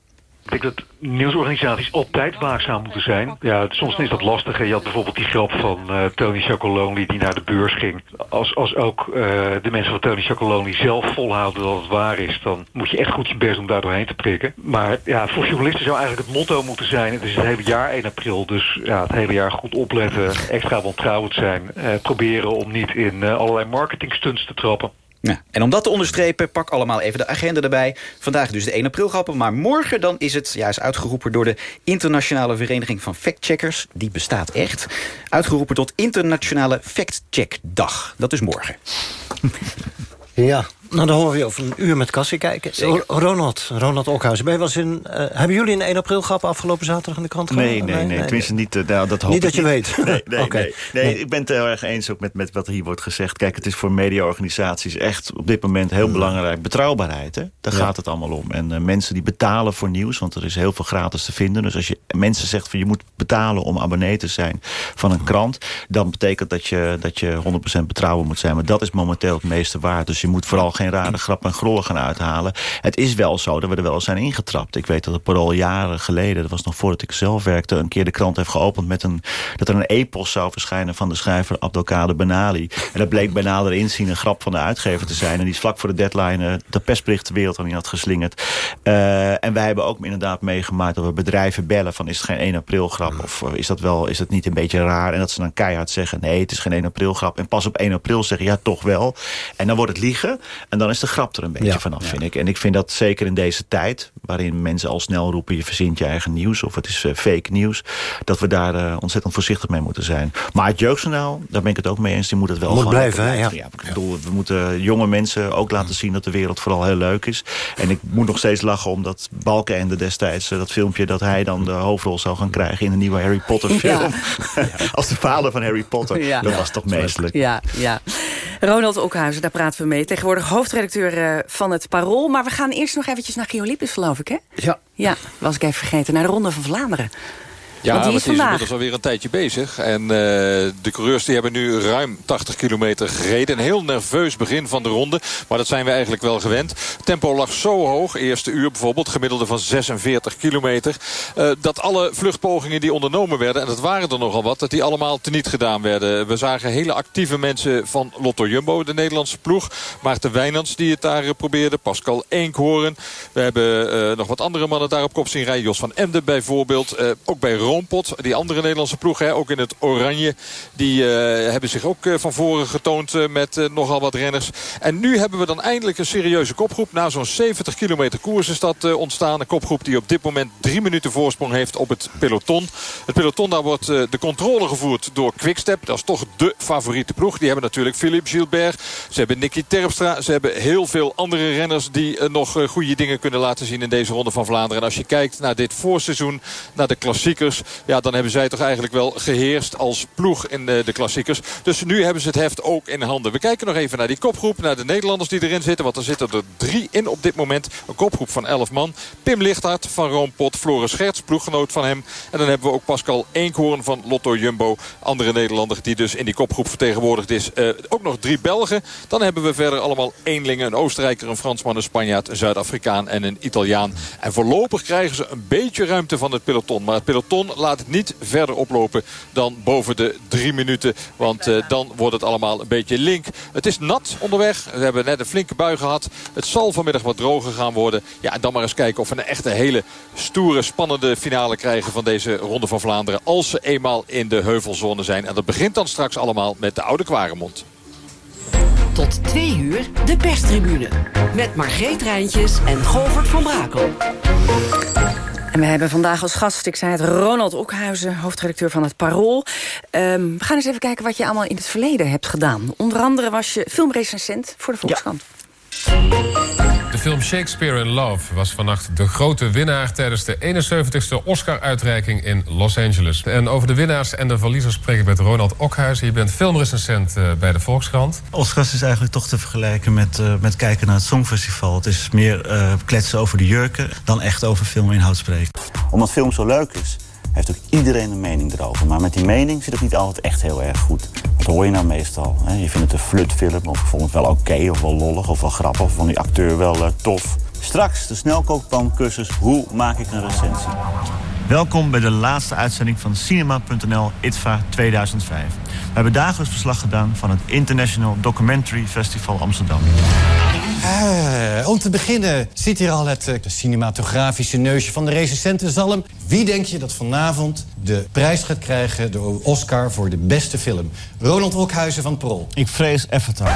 Ik denk dat nieuwsorganisaties altijd waakzaam moeten zijn. Ja, soms is dat lastig. Je had bijvoorbeeld die grap van eh, Tony Chocolonely die naar de beurs ging. Als, als ook eh, de mensen van Tony Chocolonely zelf volhouden dat het waar is... dan moet je echt goed je best om daar doorheen te prikken. Maar ja, voor journalisten zou eigenlijk het motto moeten zijn... het is het hele jaar 1 april, dus ja, het hele jaar goed opletten... extra wantrouwend zijn. eh, proberen om niet in allerlei marketingstunts te trappen. Ja, en om dat te onderstrepen, pak allemaal even de agenda erbij. Vandaag dus de 1 april grappen, maar morgen dan is het... ja, is uitgeroepen door de Internationale Vereniging van Factcheckers. Die bestaat echt. Uitgeroepen tot Internationale Factcheckdag. Dat is morgen. Ja, nou dan horen we je over een uur met Cassie kijken. Zeker. Ronald, Ronald Okhuizen. Ben je wel eens in, eh, hebben jullie een 1 april grap afgelopen zaterdag in de krant gehad? Nee, nee, nee. Tenminste, niet, eh, nou, dat hoop Niet ik dat je weet. Nee, nee, nee. Nee, Nee. Ik ben het heel erg eens ook met, met wat hier wordt gezegd. Kijk, het is voor mediaorganisaties echt op dit moment heel belangrijk. Betrouwbaarheid, hè? daar Mm. Ja. gaat het allemaal om. En eh, mensen die betalen voor nieuws, want er is heel veel gratis te vinden. Dus als je mensen zegt van je moet betalen om abonnee te zijn van een krant... dan betekent dat je, dat je 100% betrouwbaar moet zijn. Maar dat is momenteel het meeste waard. Dus je moet vooral geen rare grappen en grollen gaan uithalen. Het is wel zo dat we er wel zijn ingetrapt. Ik weet dat het parool jaren geleden, dat was nog voordat ik zelf werkte... een keer de krant heeft geopend met een, dat er een epos zou verschijnen... van de schrijver Abdelkader Benali. En dat bleek bij nader inzien een grap van de uitgever te zijn. En die is vlak voor de deadline eh, de persbericht de wereld aan in had geslingerd. Eh, en wij hebben ook inderdaad meegemaakt dat we bedrijven bellen... van is het geen 1 april grap of eh, is dat wel is dat niet een beetje raar? En dat ze dan keihard zeggen nee, het is geen 1 april grap. En pas op 1 april zeggen ja, toch wel. En dan wordt het liegen en dan is de grap er een beetje Ja, vanaf, ja. vind ik. En ik vind dat zeker in deze tijd... waarin mensen al snel roepen... je verzint je eigen nieuws of het is eh, fake nieuws... dat we daar eh, ontzettend voorzichtig mee moeten zijn. Maar het jeugdjournaal, daar ben ik het ook mee eens... die moet het wel Moet gewoon blijven, hè, blijven. ja. ik bedoel, we moeten jonge mensen ook laten zien... dat de wereld vooral heel leuk is. En ik moet nog steeds lachen om dat Balkenende destijds... eh, dat filmpje dat hij dan de hoofdrol zou gaan krijgen... in de nieuwe Harry Potter film. Als de vader van Harry Potter. Ja. Dat was toch meestelijk. Ja, ja. Ronald Okhuizen, daar praten we mee. Tegenwoordig hoofdredacteur eh, van het Parool. Maar we gaan eerst nog eventjes naar Gio Lippes, geloof ik, hè? Ja. Ja, was ik even vergeten. Naar de Ronde van Vlaanderen. Ja, Want die is die is inmiddels alweer een tijdje bezig. En eh, de coureurs die hebben nu ruim 80 kilometer gereden. Een heel nerveus begin van de ronde. Maar dat zijn we eigenlijk wel gewend. Tempo lag zo hoog, eerste uur bijvoorbeeld. Gemiddelde van 46 kilometer. eh, dat alle vluchtpogingen die ondernomen werden, en dat waren er nogal wat... dat die allemaal teniet gedaan werden. We zagen hele actieve mensen van Lotto Jumbo, de Nederlandse ploeg. Maarten Wijnands die het daar eh, probeerde. Pascal Eenkhoorn. We hebben nog wat andere mannen daar op kop zien rijden. Jos van Emden bijvoorbeeld. Ook bij Die andere Nederlandse ploeg, hè, ook in het oranje. Die eh, hebben zich ook eh, van voren getoond eh, met nogal wat renners. En nu hebben we dan eindelijk een serieuze kopgroep. Na zo'n 70 kilometer koers is dat ontstaan. Een kopgroep die op dit moment drie minuten voorsprong heeft op het peloton. Het peloton, daar wordt de controle gevoerd door Quickstep. Dat is toch de favoriete ploeg. Die hebben natuurlijk Philippe Gilbert. Ze hebben Nicky Terpstra. Ze hebben heel veel andere renners die nog goede dingen kunnen laten zien in deze ronde van Vlaanderen. En als je kijkt naar dit voorseizoen, naar de klassiekers. Ja, dan hebben zij toch eigenlijk wel geheerst als ploeg in de, de klassiekers. Dus nu hebben ze het heft ook in handen. We kijken nog even naar die kopgroep, naar de Nederlanders die erin zitten. Want er zitten er drie in op dit moment. Een kopgroep van elf man. Pim Lichthart van Roompot, Floris Scherts, ploeggenoot van hem. En dan hebben we ook Pascal Eenkhoorn van Lotto Jumbo. Andere Nederlander die dus in die kopgroep vertegenwoordigd is. Eh, ook nog drie Belgen. Dan hebben we verder allemaal eenlingen. Een Oostenrijker, een Fransman, een Spanjaard, een Zuid-Afrikaan en een Italiaan. En voorlopig krijgen ze een beetje ruimte van het peloton. Maar het peloton laat het niet verder oplopen dan boven de drie minuten. Want eh, dan wordt het allemaal een beetje link. Het is nat onderweg. We hebben net een flinke bui gehad. Het zal vanmiddag wat droger gaan worden. Ja, en dan maar eens kijken of we een echte hele stoere, spannende finale krijgen van deze Ronde van Vlaanderen. Als ze eenmaal in de heuvelzone zijn. En dat begint dan straks allemaal met de Oude Kwaremond. Tot twee uur de perstribune. Met Margreet Rijntjes en Govert van Brakel. En we hebben vandaag als gast, ik zei het, Ronald Okhuizen, hoofdredacteur van het Parool. Ehm, we gaan eens even kijken wat je allemaal in het verleden hebt gedaan. Onder andere was je filmrecensent voor de Volkskrant. De film Shakespeare in Love was vannacht de grote winnaar... tijdens de 71ste Oscar-uitreiking in Los Angeles. En over de winnaars en de verliezers spreek ik met Ronald Okhuizen. Je bent filmrecensent eh, bij de Volkskrant. Oscars is eigenlijk toch te vergelijken met, eh, met kijken naar het Songfestival. Het is meer eh, kletsen over de jurken dan echt over filminhoud spreken. Omdat film zo leuk is, heeft ook iedereen een mening erover. Maar met die mening zit het niet altijd echt heel erg goed. Wat hoor je nou meestal? Hè? Je vindt het een flutfilm, of het wel oké, of wel lollig, of wel grappig... of van die acteur wel eh, tof. Straks de snelkookpancursus Hoe maak ik een recensie. Welkom bij de laatste uitzending van Cinema.nl ITVA 2005. We hebben dagelijks verslag gedaan van het International Documentary Festival Amsterdam. Ah, om te beginnen zit hier al het eh, cinematografische neusje van de recensentenzalm. Wie denk je dat vanavond de prijs gaat krijgen, de Oscar voor de beste film? Ronald Okhuizen van Prol. Ik vrees Avatar.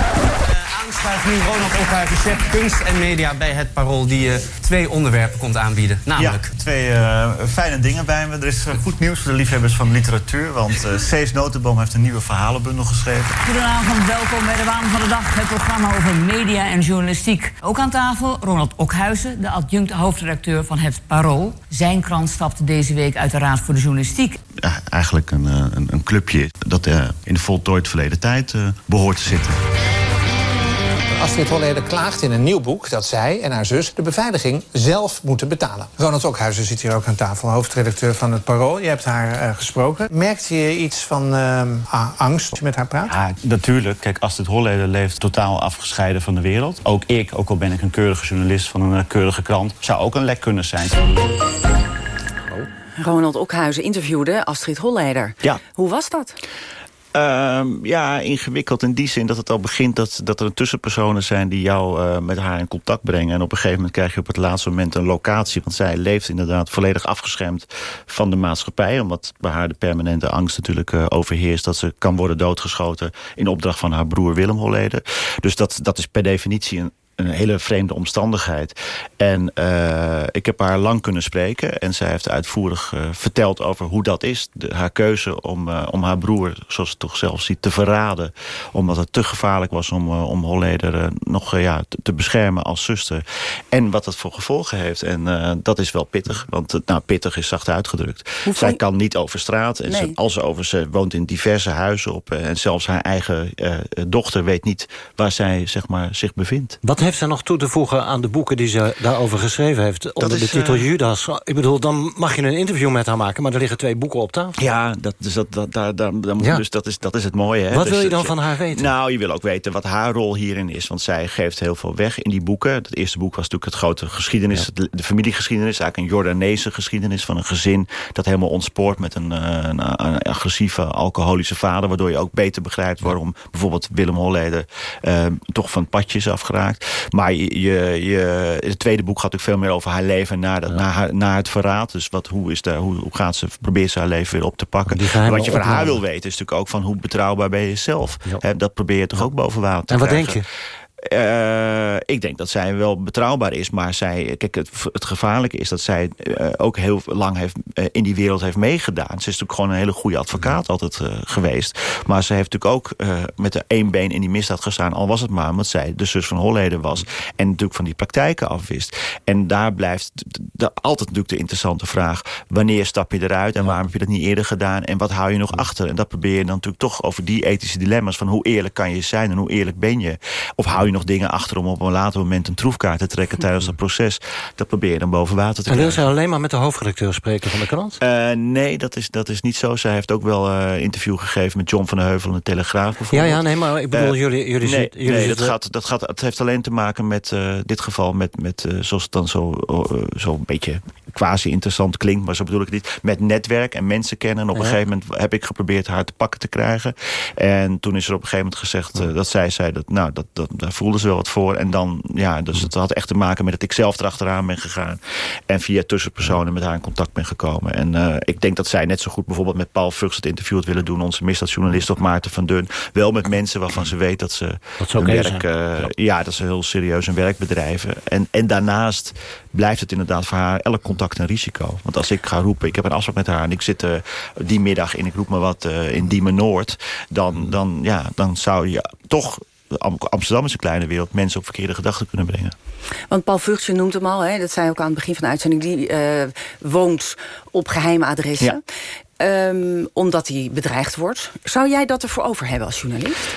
Aanschuift nu Ronald Okhuizen, chef kunst en media bij het Parool... die uh, twee onderwerpen komt aanbieden. Namelijk... Ja, twee uh, fijne dingen bij me. Er is uh, goed nieuws voor de liefhebbers van literatuur... want Cees Notenboom heeft een nieuwe verhalenbundel geschreven. Goedenavond, welkom bij de Waan van de Dag. Het programma over media en journalistiek. Ook aan tafel Ronald Okhuizen, de adjunct hoofdredacteur van het Parool. Zijn krant stapte deze week uit de Raad voor de Journalistiek. Ja, eigenlijk een, een, een clubje dat in de voltooid verleden tijd behoort te zitten. Astrid Holleder klaagt in een nieuw boek dat zij en haar zus de beveiliging zelf moeten betalen. Ronald Okhuizen zit hier ook aan tafel, hoofdredacteur van het Parool. Je hebt haar uh, gesproken. Merkt je iets van uh, angst als je met haar praat? Ja, natuurlijk. Kijk, Astrid Holleder leeft totaal afgescheiden van de wereld. Ook ik, ook al ben ik een keurige journalist van een uh, keurige krant... zou ook een lek kunnen zijn. Ronald Okhuizen interviewde Astrid Holleder. Ja. Hoe was dat? Uh, ja, ingewikkeld in die zin dat het al begint dat, dat er tussenpersonen zijn die jou uh, met haar in contact brengen. En op een gegeven moment krijg je op het laatste moment een locatie. Want zij leeft inderdaad volledig afgeschermd van de maatschappij. Omdat bij haar de permanente angst natuurlijk uh, overheerst dat ze kan worden doodgeschoten in opdracht van haar broer Willem Holleder. Dus dat, dat is per definitie een een hele vreemde omstandigheid. En uh, ik heb haar lang kunnen spreken. En zij heeft uitvoerig uh, verteld over hoe dat is. De, haar keuze om, uh, om haar broer, zoals ze toch zelf ziet, te verraden. Omdat het te gevaarlijk was om, om Holleder nog ja, te, te, beschermen als zuster. En wat dat voor gevolgen heeft. En dat is wel pittig. Want nou, pittig is zacht uitgedrukt. Zij kan niet over straat. En nee. ze, als ze over ze woont in diverse huizen op. En zelfs haar eigen dochter weet niet waar zij zeg maar, zich bevindt. Wat heeft zij nog toe te voegen aan de boeken die ze daarover geschreven heeft? Onder is, de titel uh... Judas. Ik bedoel, dan mag je een interview met haar maken... maar er liggen twee boeken op tafel. Ja, dat, dus, dat, dat, daar, daar, daar, Ja. dus dat, is, dat is het mooie. Hè? Wat Dus wil je dat dan van haar weten? Nou, je wil ook weten wat haar rol hierin is. Want zij geeft heel veel weg in die boeken. Het eerste boek was natuurlijk het grote geschiedenis... de, de familiegeschiedenis. Eigenlijk een Jordaanese geschiedenis van een gezin... dat helemaal ontspoort met een, eh, een, een agressieve alcoholische vader... waardoor je ook beter begrijpt waarom bijvoorbeeld Willem Holleder... Eh, toch van het padje is afgeraakt. Maar je, je, het tweede boek gaat natuurlijk veel meer over haar leven na, dat, na, haar, na het verraad. Dus wat, hoe, is daar, hoe, hoe gaat ze, probeert ze haar leven weer op te pakken. Wat je van haar wil weten is natuurlijk ook van hoe betrouwbaar ben je zelf. Dat probeer je toch ook boven water te En wat krijgen. denk je? Eh, ik denk dat zij wel betrouwbaar is. Maar zij, kijk, het, het gevaarlijke is dat zij eh, ook heel lang heeft, eh, in die wereld heeft meegedaan. Ze is natuurlijk gewoon een hele goede advocaat altijd geweest. Maar ze heeft natuurlijk ook met de één been in die misdaad gestaan. Al was het maar omdat zij de zus van Holleder was. En natuurlijk van die praktijken afwist. En daar blijft altijd natuurlijk de interessante vraag. Wanneer stap je eruit en waarom heb je dat niet eerder gedaan? En wat hou je nog achter? En dat probeer je dan natuurlijk toch over die ethische dilemma's. Van hoe eerlijk kan je zijn en hoe eerlijk ben je? Of hou je nog dingen achter om op een later moment een troefkaart te trekken tijdens dat proces? Dat probeer je dan boven water te En wil krijgen. zij alleen maar met de hoofdredacteur spreken van de krant? Eh, nee, dat is, dat is niet zo. Zij heeft ook wel eh interview gegeven met John van der Heuvel in de Telegraaf Ja, bijvoorbeeld. ja, nee, maar ik bedoel, Eh, jullie, jullie, nee, zit- jullie nee dat, gaat, dat gaat, het heeft alleen te maken met dit geval... met, met zoals het dan zo, zo een beetje quasi-interessant klinkt... maar zo bedoel ik het niet, met netwerk en mensen kennen. En op een Ja. gegeven moment heb ik geprobeerd haar te pakken te krijgen. En toen is er op een gegeven moment gezegd eh, dat zij zei... dat nou, dat, dat, daar voelde ze wel wat voor. En dan, ja, dus het had echt te maken met dat ik zelf erachteraan ben gegaan... en via tussenpersonen met haar in contact ben gekomen. En eh, ik denk dat zij net zo goed bijvoorbeeld met Paul Vugts... het interview had willen doen, onze misdaadjournalist of Maarten van Dun. Wel met mensen waarvan ze weet dat ze Dat hun werk... eh, ja, dat ze heel serieus hun werk bedrijven. En, en daarnaast blijft het inderdaad voor haar elk contact een risico. Want als ik ga roepen, ik heb een afspraak met haar... en ik zit eh, die middag in, ik roep maar wat, eh, in Diemen Noord... Dan, dan, ja, dan zou je toch... Am- Amsterdam is een kleine wereld, mensen op verkeerde gedachten kunnen brengen. Want Paul Vugtje noemt hem al, hè, dat zei ook aan het begin van de uitzending... die eh, woont op geheime adressen. Ehm, omdat hij bedreigd wordt. Zou jij dat ervoor over hebben als journalist?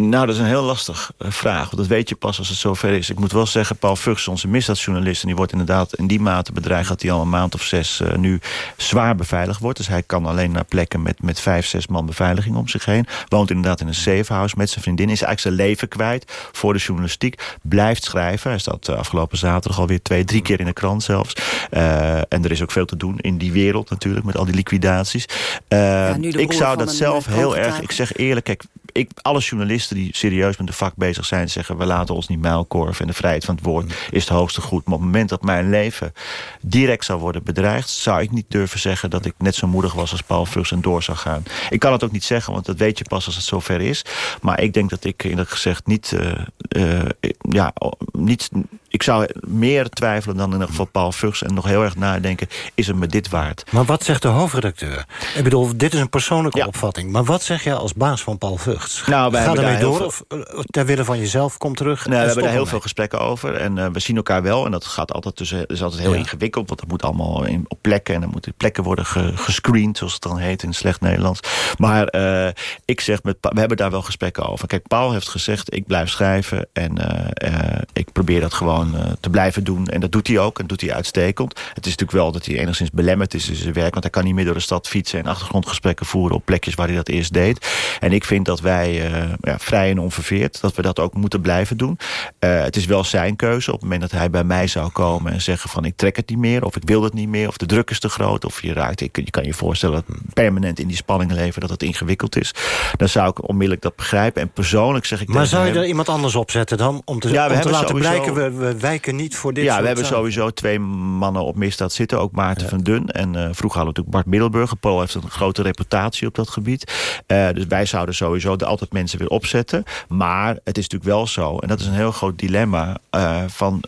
Nou, dat is een heel lastig uh, vraag. Want dat weet je pas als het zover is. Ik moet wel zeggen, Paul Vugs, onze misdaadjournalist... en die wordt inderdaad in die mate bedreigd... dat hij al een maand of zes uh, nu zwaar beveiligd wordt. Dus hij kan alleen naar plekken met, met vijf, zes man beveiliging om zich heen. Woont inderdaad in een safehouse met zijn vriendin. Is eigenlijk zijn leven kwijt voor de journalistiek. Blijft schrijven. Hij staat uh, afgelopen zaterdag alweer twee, drie keer in de krant zelfs. en er is ook veel te doen in die wereld natuurlijk... met al die liquidaties. Ja, ik zou dat zelf heel erg... Ik zeg eerlijk, kijk, ik, alle journalisten die serieus met de vak bezig zijn... zeggen, we laten ons niet muilkorven en de vrijheid van het woord is het hoogste goed. Maar op het moment dat mijn leven direct zou worden bedreigd... zou ik niet durven zeggen dat ik net zo moedig was als Paul Vrugs en door zou gaan. Ik kan het ook niet zeggen, want dat weet je pas als het zover is. Maar ik denk dat ik eerlijk gezegd niet... Uh, uh, ja, niet ik zou meer twijfelen dan in ieder geval Paul Vugs... en nog heel erg nadenken, is het me dit waard? Maar wat zegt de hoofdredacteur? Ik bedoel, dit is een persoonlijke opvatting. Maar wat zeg jij als baas van Paul Vugs? Nou, wij Ga ermee door veel... of ter wille van jezelf, kom terug? Nee, we hebben daar heel veel gesprekken over. En uh, we zien elkaar wel. En dat gaat altijd tussen, is altijd heel ja. ingewikkeld. Want dat moet allemaal in, op plekken. En dan moeten plekken worden ge, gescreend, zoals het dan heet in slecht Nederlands. Maar uh, ik zeg, met, we hebben daar wel gesprekken over. Kijk, Paul heeft gezegd, ik blijf schrijven. En uh, ik probeer dat gewoon te blijven doen. En dat doet hij ook. En doet hij uitstekend. Het is natuurlijk wel dat hij enigszins belemmerd is in zijn werk. Want hij kan niet meer door de stad fietsen en achtergrondgesprekken voeren op plekjes waar hij dat eerst deed. En ik vind dat wij uh, ja, vrij en onverveerd, dat we dat ook moeten blijven doen. Uh, het is wel zijn keuze. Op het moment dat hij bij mij zou komen en zeggen van ik trek het niet meer. Of ik wil het niet meer. Of de druk is te groot. Of je raakt, ik, je kan je voorstellen dat permanent in die spanning leven dat het ingewikkeld is. Dan zou ik onmiddellijk dat begrijpen. En persoonlijk zeg ik Maar zou je hem, er iemand anders op zetten dan? Om te, ja, om te laten sowieso, blijken, we, we wijken niet voor dit Ja, we hebben zaken. sowieso twee mannen op misdaad zitten. Ook Maarten ja. van Dun. En uh, vroeger hadden we natuurlijk Bart Middelburger. Paul heeft een grote reputatie op dat gebied. Uh, dus wij zouden sowieso er altijd mensen weer opzetten. Maar het is natuurlijk wel zo. En dat is een heel groot dilemma. Uh, van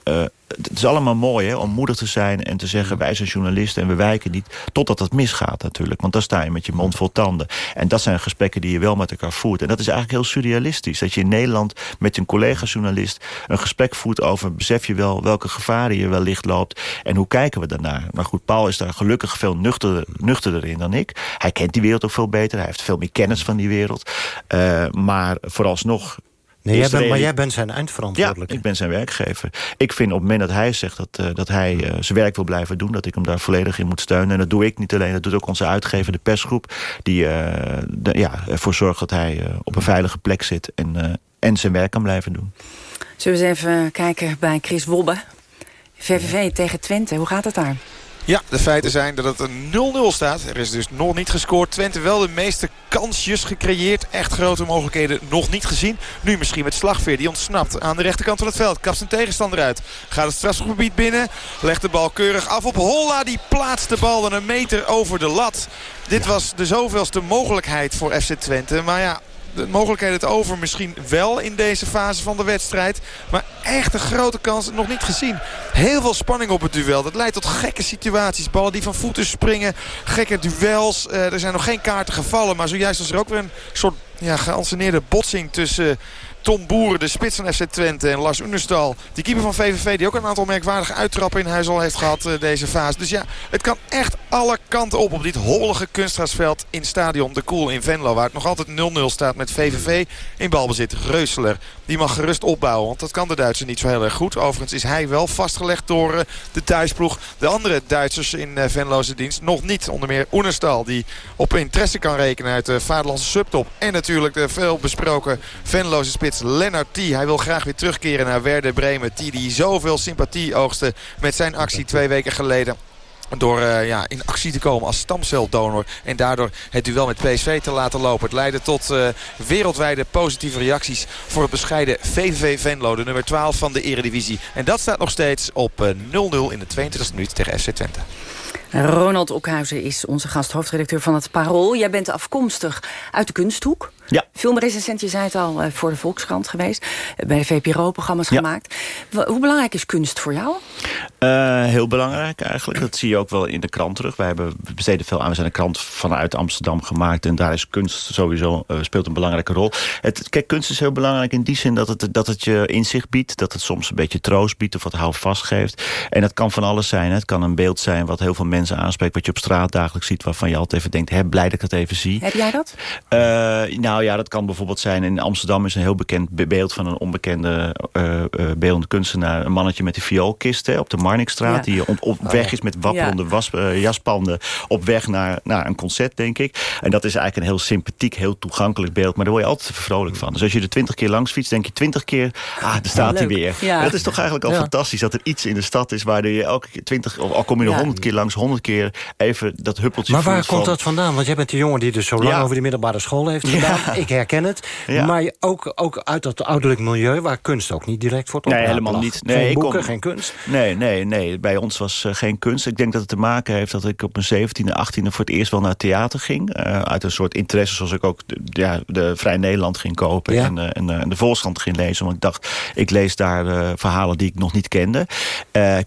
het is allemaal mooi hè, om moedig te zijn en te zeggen... wij zijn journalisten en we wijken niet, totdat het misgaat natuurlijk. Want dan sta je met je mond vol tanden. En dat zijn gesprekken die je wel met elkaar voert. En dat is eigenlijk heel surrealistisch. Dat je in Nederland met een collega-journalist een gesprek voert over... besef je wel welke gevaren je wellicht loopt en hoe kijken we daarnaar. Maar goed, Paul is daar gelukkig veel nuchterder, nuchterder in dan ik. Hij kent die wereld ook veel beter. Hij heeft veel meer kennis van die wereld. Uh, maar vooralsnog Nee, jij bent, maar jij bent zijn eindverantwoordelijk. Ja, ik ben zijn werkgever. Ik vind op het moment dat hij zegt dat, uh, dat hij uh, zijn werk wil blijven doen... dat ik hem daar volledig in moet steunen. En dat doe ik niet alleen, dat doet ook onze uitgever, de persgroep... die uh, de, ja, ervoor zorgt dat hij op een veilige plek zit... en, en zijn werk kan blijven doen. Zullen we eens even kijken bij Chris Wobbe. VVV tegen Twente, hoe gaat het daar? Ja, de feiten zijn dat het een 0-0 staat. Er is dus nog niet gescoord. Twente wel de meeste kansjes gecreëerd. Echt grote mogelijkheden nog niet gezien. Nu misschien met Slagveer. Die ontsnapt aan de rechterkant van het veld. Kapt zijn tegenstander uit. Gaat het strafgebied binnen. Legt de bal keurig af op Holla. Die plaatst de bal dan een meter over de lat. Dit was de zoveelste mogelijkheid voor FC Twente. Maar ja, de mogelijkheid het over misschien wel in deze fase van de wedstrijd. Maar echt een grote kans nog niet gezien. Heel veel spanning op het duel. Dat leidt tot gekke situaties. Ballen die van voeten springen. Gekke duels. Uh, er zijn nog geen kaarten gevallen. Maar zojuist was er ook weer een soort ja, geanceneerde botsing tussen... Tom Boeren, de spits van FC Twente. En Lars Unerstal, die keeper van VVV... die ook een aantal merkwaardige uittrappen in huis al heeft gehad uh, deze fase. Dus ja, het kan echt alle kanten op op dit hollige kunstgrasveld in stadion De Koel in Venlo. Waar het nog altijd 0-0 staat met VVV in balbezit. Reuseler, die mag gerust opbouwen. Want dat kan de Duitser niet zo heel erg goed. Overigens is hij wel vastgelegd door uh, de thuisploeg. De andere Duitsers in uh, Venloze dienst nog niet. Onder meer Oenerstal, die op interesse kan rekenen uit de vaderlandse subtop. En natuurlijk de veel besproken Venloze spits Lennart T. Hij wil graag weer terugkeren naar Werder Bremen. T die zoveel sympathie oogste met zijn actie twee weken geleden. Door uh, ja, in actie te komen als stamceldonor. En daardoor het duel met PSV te laten lopen. Het leidde tot uh, wereldwijde positieve reacties voor het bescheiden VVV Venlo. De nummer 12 van de eredivisie. En dat staat nog steeds op 0-0 uh, in de 22e minuut tegen FC Twente. Ronald Okhuizen is onze gast, hoofdredacteur van het Parool. Jij bent afkomstig uit de kunsthoek. Ja. Filmrecensent, je zei het al, voor de Volkskrant geweest. Bij de VPRO-programma's ja. gemaakt. Hoe belangrijk is kunst voor jou? Uh, heel belangrijk eigenlijk. Dat zie je ook wel in de krant terug. Wij hebben we besteden veel aan. We zijn een krant vanuit Amsterdam gemaakt. En daar is kunst sowieso uh, speelt een belangrijke rol. Het, kijk, kunst is heel belangrijk in die zin dat het, dat het je inzicht biedt. Dat het soms een beetje troost biedt of wat houvast geeft. En het kan van alles zijn. Hè. Het kan een beeld zijn wat heel veel mensen aanspreekt. Wat je op straat dagelijks ziet. Waarvan je altijd even denkt, hè, blij dat ik het even zie. Heb jij dat? Uh, nou ja, dat kan bijvoorbeeld zijn. In Amsterdam is een heel bekend beeld van een onbekende beeldende kunstenaar. Een mannetje met die vioolkist hè, op de Marnixstraat. Ja. Die op, op Oh, weg is met wapperende Ja. was, eh, jaspanden. Op weg naar, naar een concert, denk ik. En dat is eigenlijk een heel sympathiek, heel toegankelijk beeld. Maar daar word je altijd vrolijk van. Dus als je er twintig keer langs fietst, denk je twintig keer... Ah, daar staat hij weer. Dat is toch eigenlijk al fantastisch. Dat er iets in de stad is waar je elke keer twintig... Of al kom je er honderd keer langs, honderd keer even dat huppeltje Maar waar komt van- dat vandaan? Want jij bent de jongen die dus zo lang over die middelbare school heeft gedaan. Ik herken het. Ja. Maar ook, ook uit dat ouderlijk milieu... waar kunst ook niet direct voor Nee, helemaal lag. niet. Nee, geen ik boeken, kom- geen kunst. Nee, nee, nee. Bij ons was eh, geen kunst. Ik denk dat het te maken heeft dat ik op mijn 17e, 18e voor het eerst wel naar theater ging. Eh, uit een soort interesse zoals ik ook de, ja, de Vrij Nederland ging kopen. Ja. En, eh, en, en de Volkskrant ging lezen. Want ik dacht, ik lees daar verhalen die ik nog niet kende.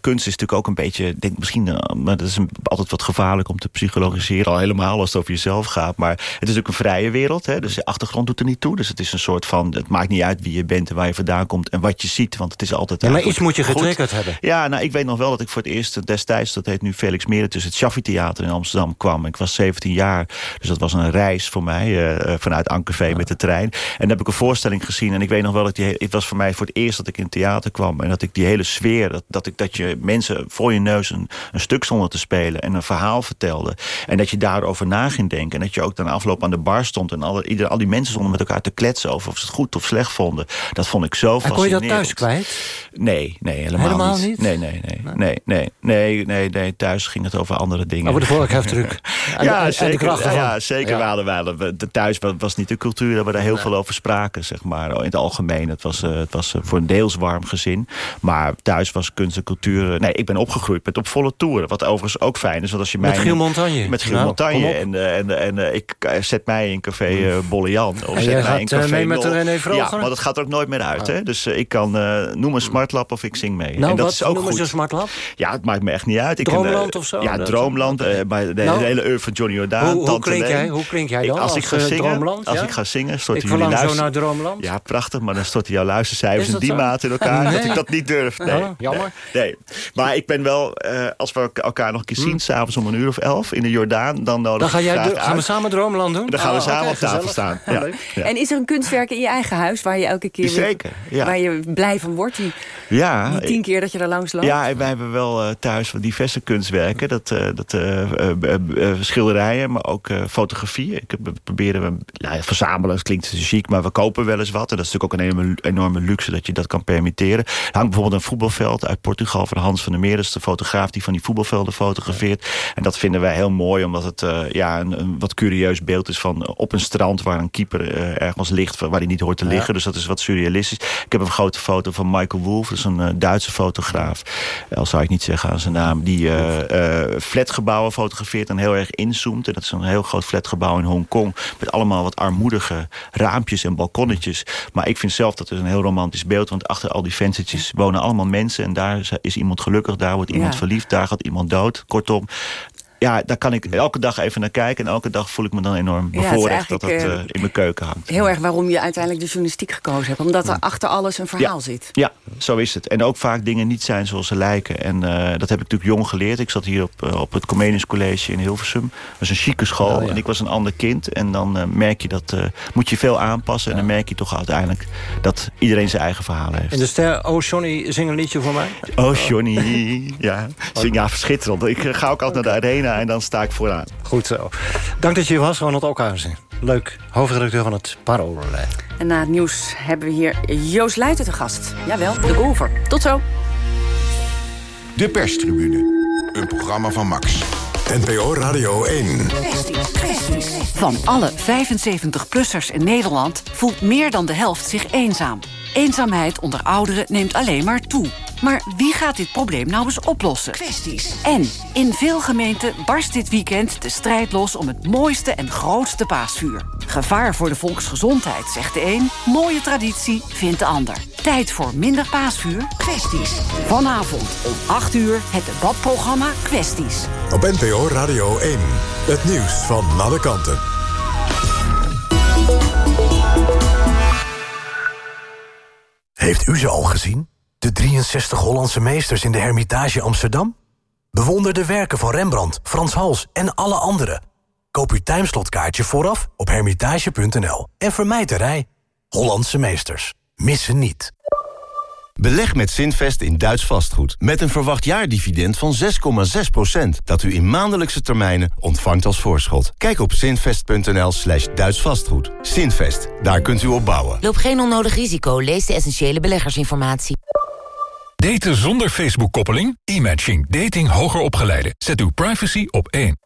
Kunst is natuurlijk ook een beetje, denk misschien, maar dat is een- altijd wat gevaarlijk om te psychologiseren. Al helemaal als het over jezelf gaat. Maar het is natuurlijk een vrije wereld. Hè? Dus achtergrond doet er niet toe. Dus het is een soort van, het maakt niet uit wie je bent en waar je vandaan komt en wat je ziet. Want het is altijd Ja, maar iets moet je goed. getriggerd hebben. Ja, nou, ik weet nog wel dat ik voor het eerst destijds... dat heet nu Felix Meritus, het Shaffi Theater in Amsterdam kwam. Ik was 17 jaar, dus dat was een reis voor mij... eh, vanuit Ankerveen met de trein. En dan heb ik een voorstelling gezien. En ik weet nog wel dat die, het was voor mij voor het eerst dat ik in het theater kwam... en dat ik die hele sfeer, dat, dat, ik, dat je mensen voor je neus een, een stuk stonden te spelen... en een verhaal vertelde. En dat je daarover na ging denken. En dat je ook dan afloop aan de bar stond... en alle, ieder, al die mensen stonden met elkaar te kletsen... over of ze het goed of slecht vonden. Dat vond ik zo En fascinerend. kon je dat thuis kwijt? Nee, nee, helemaal, Helemaal niet. niet? Nee, nee, nee, nee, nee, nee, nee, nee, Thuis ging het over andere dingen. Over de. En de- ja, en de zeker. ja, zeker. Ja. We hadden, we de thuis was, niet de cultuur dat we daar heel veel over spraken, zeg maar. In het algemeen. Het was, eh, het was eh, voor een deels warm gezin. Maar thuis was kunst en cultuur... eh, Nee, ik ben opgegroeid met op volle toeren. Wat overigens ook fijn is. Want als je Met Giel Montagne. Met Giel Nou, Montagne. En, en, en ik zet mij in café eh Jan. Of En zet jij mij in gaat, eh, café mee met de. René Vroger? Ja, maar dat gaat er ook nooit meer uit. Hè? Dus eh, ik kan eh, noem een smartlap of ik zing mee. Nou, en dat wat is ook noemen goed. ze een smartlap? Ja, het maakt me echt niet uit. Ik Droomland of zo? Ja, Droomland. de, Nou, hele oeuvre van Johnny Jordaan. Hoe- klink jij- hoe klink jij dan als ik ga zingen, Droomland, Als ja? ik ga zingen, storten jullie zo naar Droomland. Ja, prachtig. Maar dan storten jouw luistercijfers Is in die mate in elkaar dat ik dat niet durf. Nee, jammer. Nee. Maar ik ben wel, als we elkaar nog een keer zien, s'avons om een uur of elf in de Jordaan, dan nodig Dan ga jij, gaan we samen Droomland doen? Dan gaan we Oh, samen op tafel staan. Ja, Ja. En is er een kunstwerk in je eigen huis waar je elke keer weer- Zeker, ja. waar je blij van wordt? Die, Ja, die tien keer dat je er langs loopt? Ja, en wij hebben wel eh, thuis van diverse kunstwerken. Dat, eh, dat eh, schilderijen, maar ook fotografie. Ik proberen we, nou verzamelen, klinkt chic, maar we kopen wel eens wat. En dat is natuurlijk ook een enorme, enorme luxe dat je dat kan permitteren. Er hangt bijvoorbeeld een voetbalveld uit Portugal van Hans van der Meer. Dat is de fotograaf die van die voetbalvelden fotografeert. En dat vinden wij heel mooi, omdat het ja, een, een wat curieus beeld is van op een strand waar een keeper eh, ergens ligt waar hij niet hoort te Ja. liggen. Dus dat is wat surrealistisch. Ik heb een grote foto van Michael Wolff, dat is een eh, Duitse fotograaf. Al zou ik niet zeggen aan zijn naam. Die eh, flatgebouwen fotografeert en heel erg inzoomt. En dat is een heel groot flatgebouw in Hongkong. Met allemaal wat armoedige raampjes en balkonnetjes. Maar ik vind zelf dat het een heel romantisch beeld. Want achter al die venstertjes wonen allemaal mensen. En daar is, is iemand gelukkig, daar wordt iemand Ja. verliefd. Daar gaat iemand dood. Kortom, ja, daar kan ik elke dag even naar kijken. En elke dag voel ik me dan enorm Ja, bevoorrecht dat dat eh, eh, in mijn keuken hangt. Heel erg waarom je uiteindelijk de journalistiek gekozen hebt. Omdat er achter alles een verhaal zit. Ja, zo is het. En ook vaak dingen niet zijn zoals ze lijken. En eh, dat heb ik natuurlijk jong geleerd. Ik zat hier op, op het Comenius College in Hilversum. Dat was een chique school. Oh, ja. En ik was een ander kind. En dan eh, merk je dat... eh, moet je veel aanpassen. En dan merk je toch uiteindelijk... dat iedereen zijn eigen verhaal heeft. En de ster, oh Johnny, zing een liedje voor mij. Oh, Johnny. Ja, zing, ja schitterend. Ik ga ook altijd naar de arena en dan sta ik vooraan. Goed zo. Dank dat je hier was, Ronald Okhuizen. Leuk, hoofdredacteur van het Parool. En na het nieuws hebben we hier Joost Luiten te gast. Jawel, de golfer. Tot zo. De perstribune. Een programma van Max. NPO Radio 1. Van alle 75-plussers in Nederland voelt meer dan de helft zich eenzaam. Eenzaamheid onder ouderen neemt alleen maar toe. Maar wie gaat dit probleem nou eens oplossen? Kwesties. En in veel gemeenten barst dit weekend de strijd los om het mooiste en grootste paasvuur. Gevaar voor de volksgezondheid, zegt de een. Mooie traditie, vindt de ander. Tijd voor minder paasvuur? Kwesties. Vanavond om 8 uur het debatprogramma Kwesties. Op NPO Radio 1. Het nieuws van alle kanten. Heeft u ze al gezien? De 63 Hollandse meesters in de Hermitage Amsterdam? Bewonder de werken van Rembrandt, Frans Hals en alle anderen. Koop uw timeslotkaartje vooraf op hermitage.nl en vermijd de rij. Hollandse meesters. Missen niet. Beleg met Zinvest in Duits vastgoed. Met een verwacht jaardividend van 6,6%. Dat u in maandelijkse termijnen ontvangt als voorschot. Kijk op zinvest.nl slash Duits vastgoed. Zinvest, daar kunt u op bouwen. Loop geen onnodig risico. Lees de essentiële beleggersinformatie. Daten zonder Facebook-koppeling? E-matching. Dating hoger opgeleiden. Zet uw privacy op één.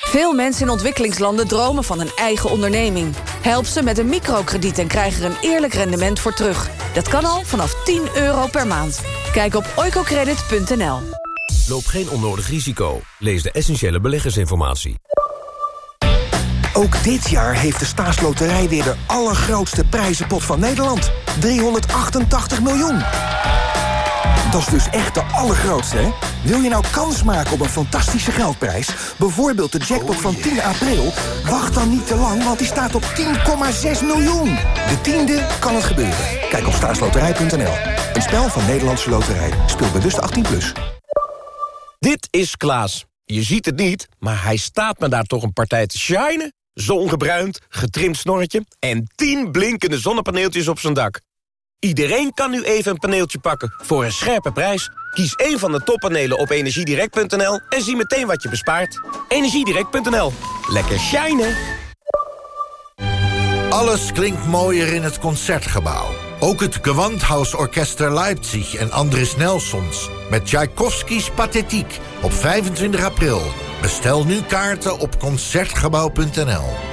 Veel mensen in ontwikkelingslanden dromen van een eigen onderneming. Help ze met een microkrediet en krijg er een eerlijk rendement voor terug. Dat kan al vanaf 10 euro per maand. Kijk op oicocredit.nl. Loop geen onnodig risico. Lees de essentiële beleggersinformatie. Ook dit jaar heeft de staatsloterij weer de allergrootste prijzenpot van Nederland. 388 miljoen. Dat is dus echt de allergrootste, hè? Wil je nou kans maken op een fantastische geldprijs? Bijvoorbeeld de jackpot van 10 april? Wacht dan niet te lang, want die staat op 10,6 miljoen. De tiende kan het gebeuren. Kijk op staatsloterij.nl. Een spel van Nederlandse Loterij. Speel bewust 18+. Plus. Dit is Klaas. Je ziet het niet, maar hij staat me daar toch een partij te shinen. Zongebruind, getrimd snorretje en 10 blinkende zonnepaneeltjes op zijn dak. Iedereen kan nu even een paneeltje pakken voor een scherpe prijs. Kies één van de toppanelen op energiedirect.nl en zie meteen wat je bespaart. Energiedirect.nl. Lekker shinen! Alles klinkt mooier in het Concertgebouw. Ook het Gewandhausorchester Leipzig en Andris Nelsons... met Tchaikovskis Pathetiek op 25 april. Bestel nu kaarten op Concertgebouw.nl.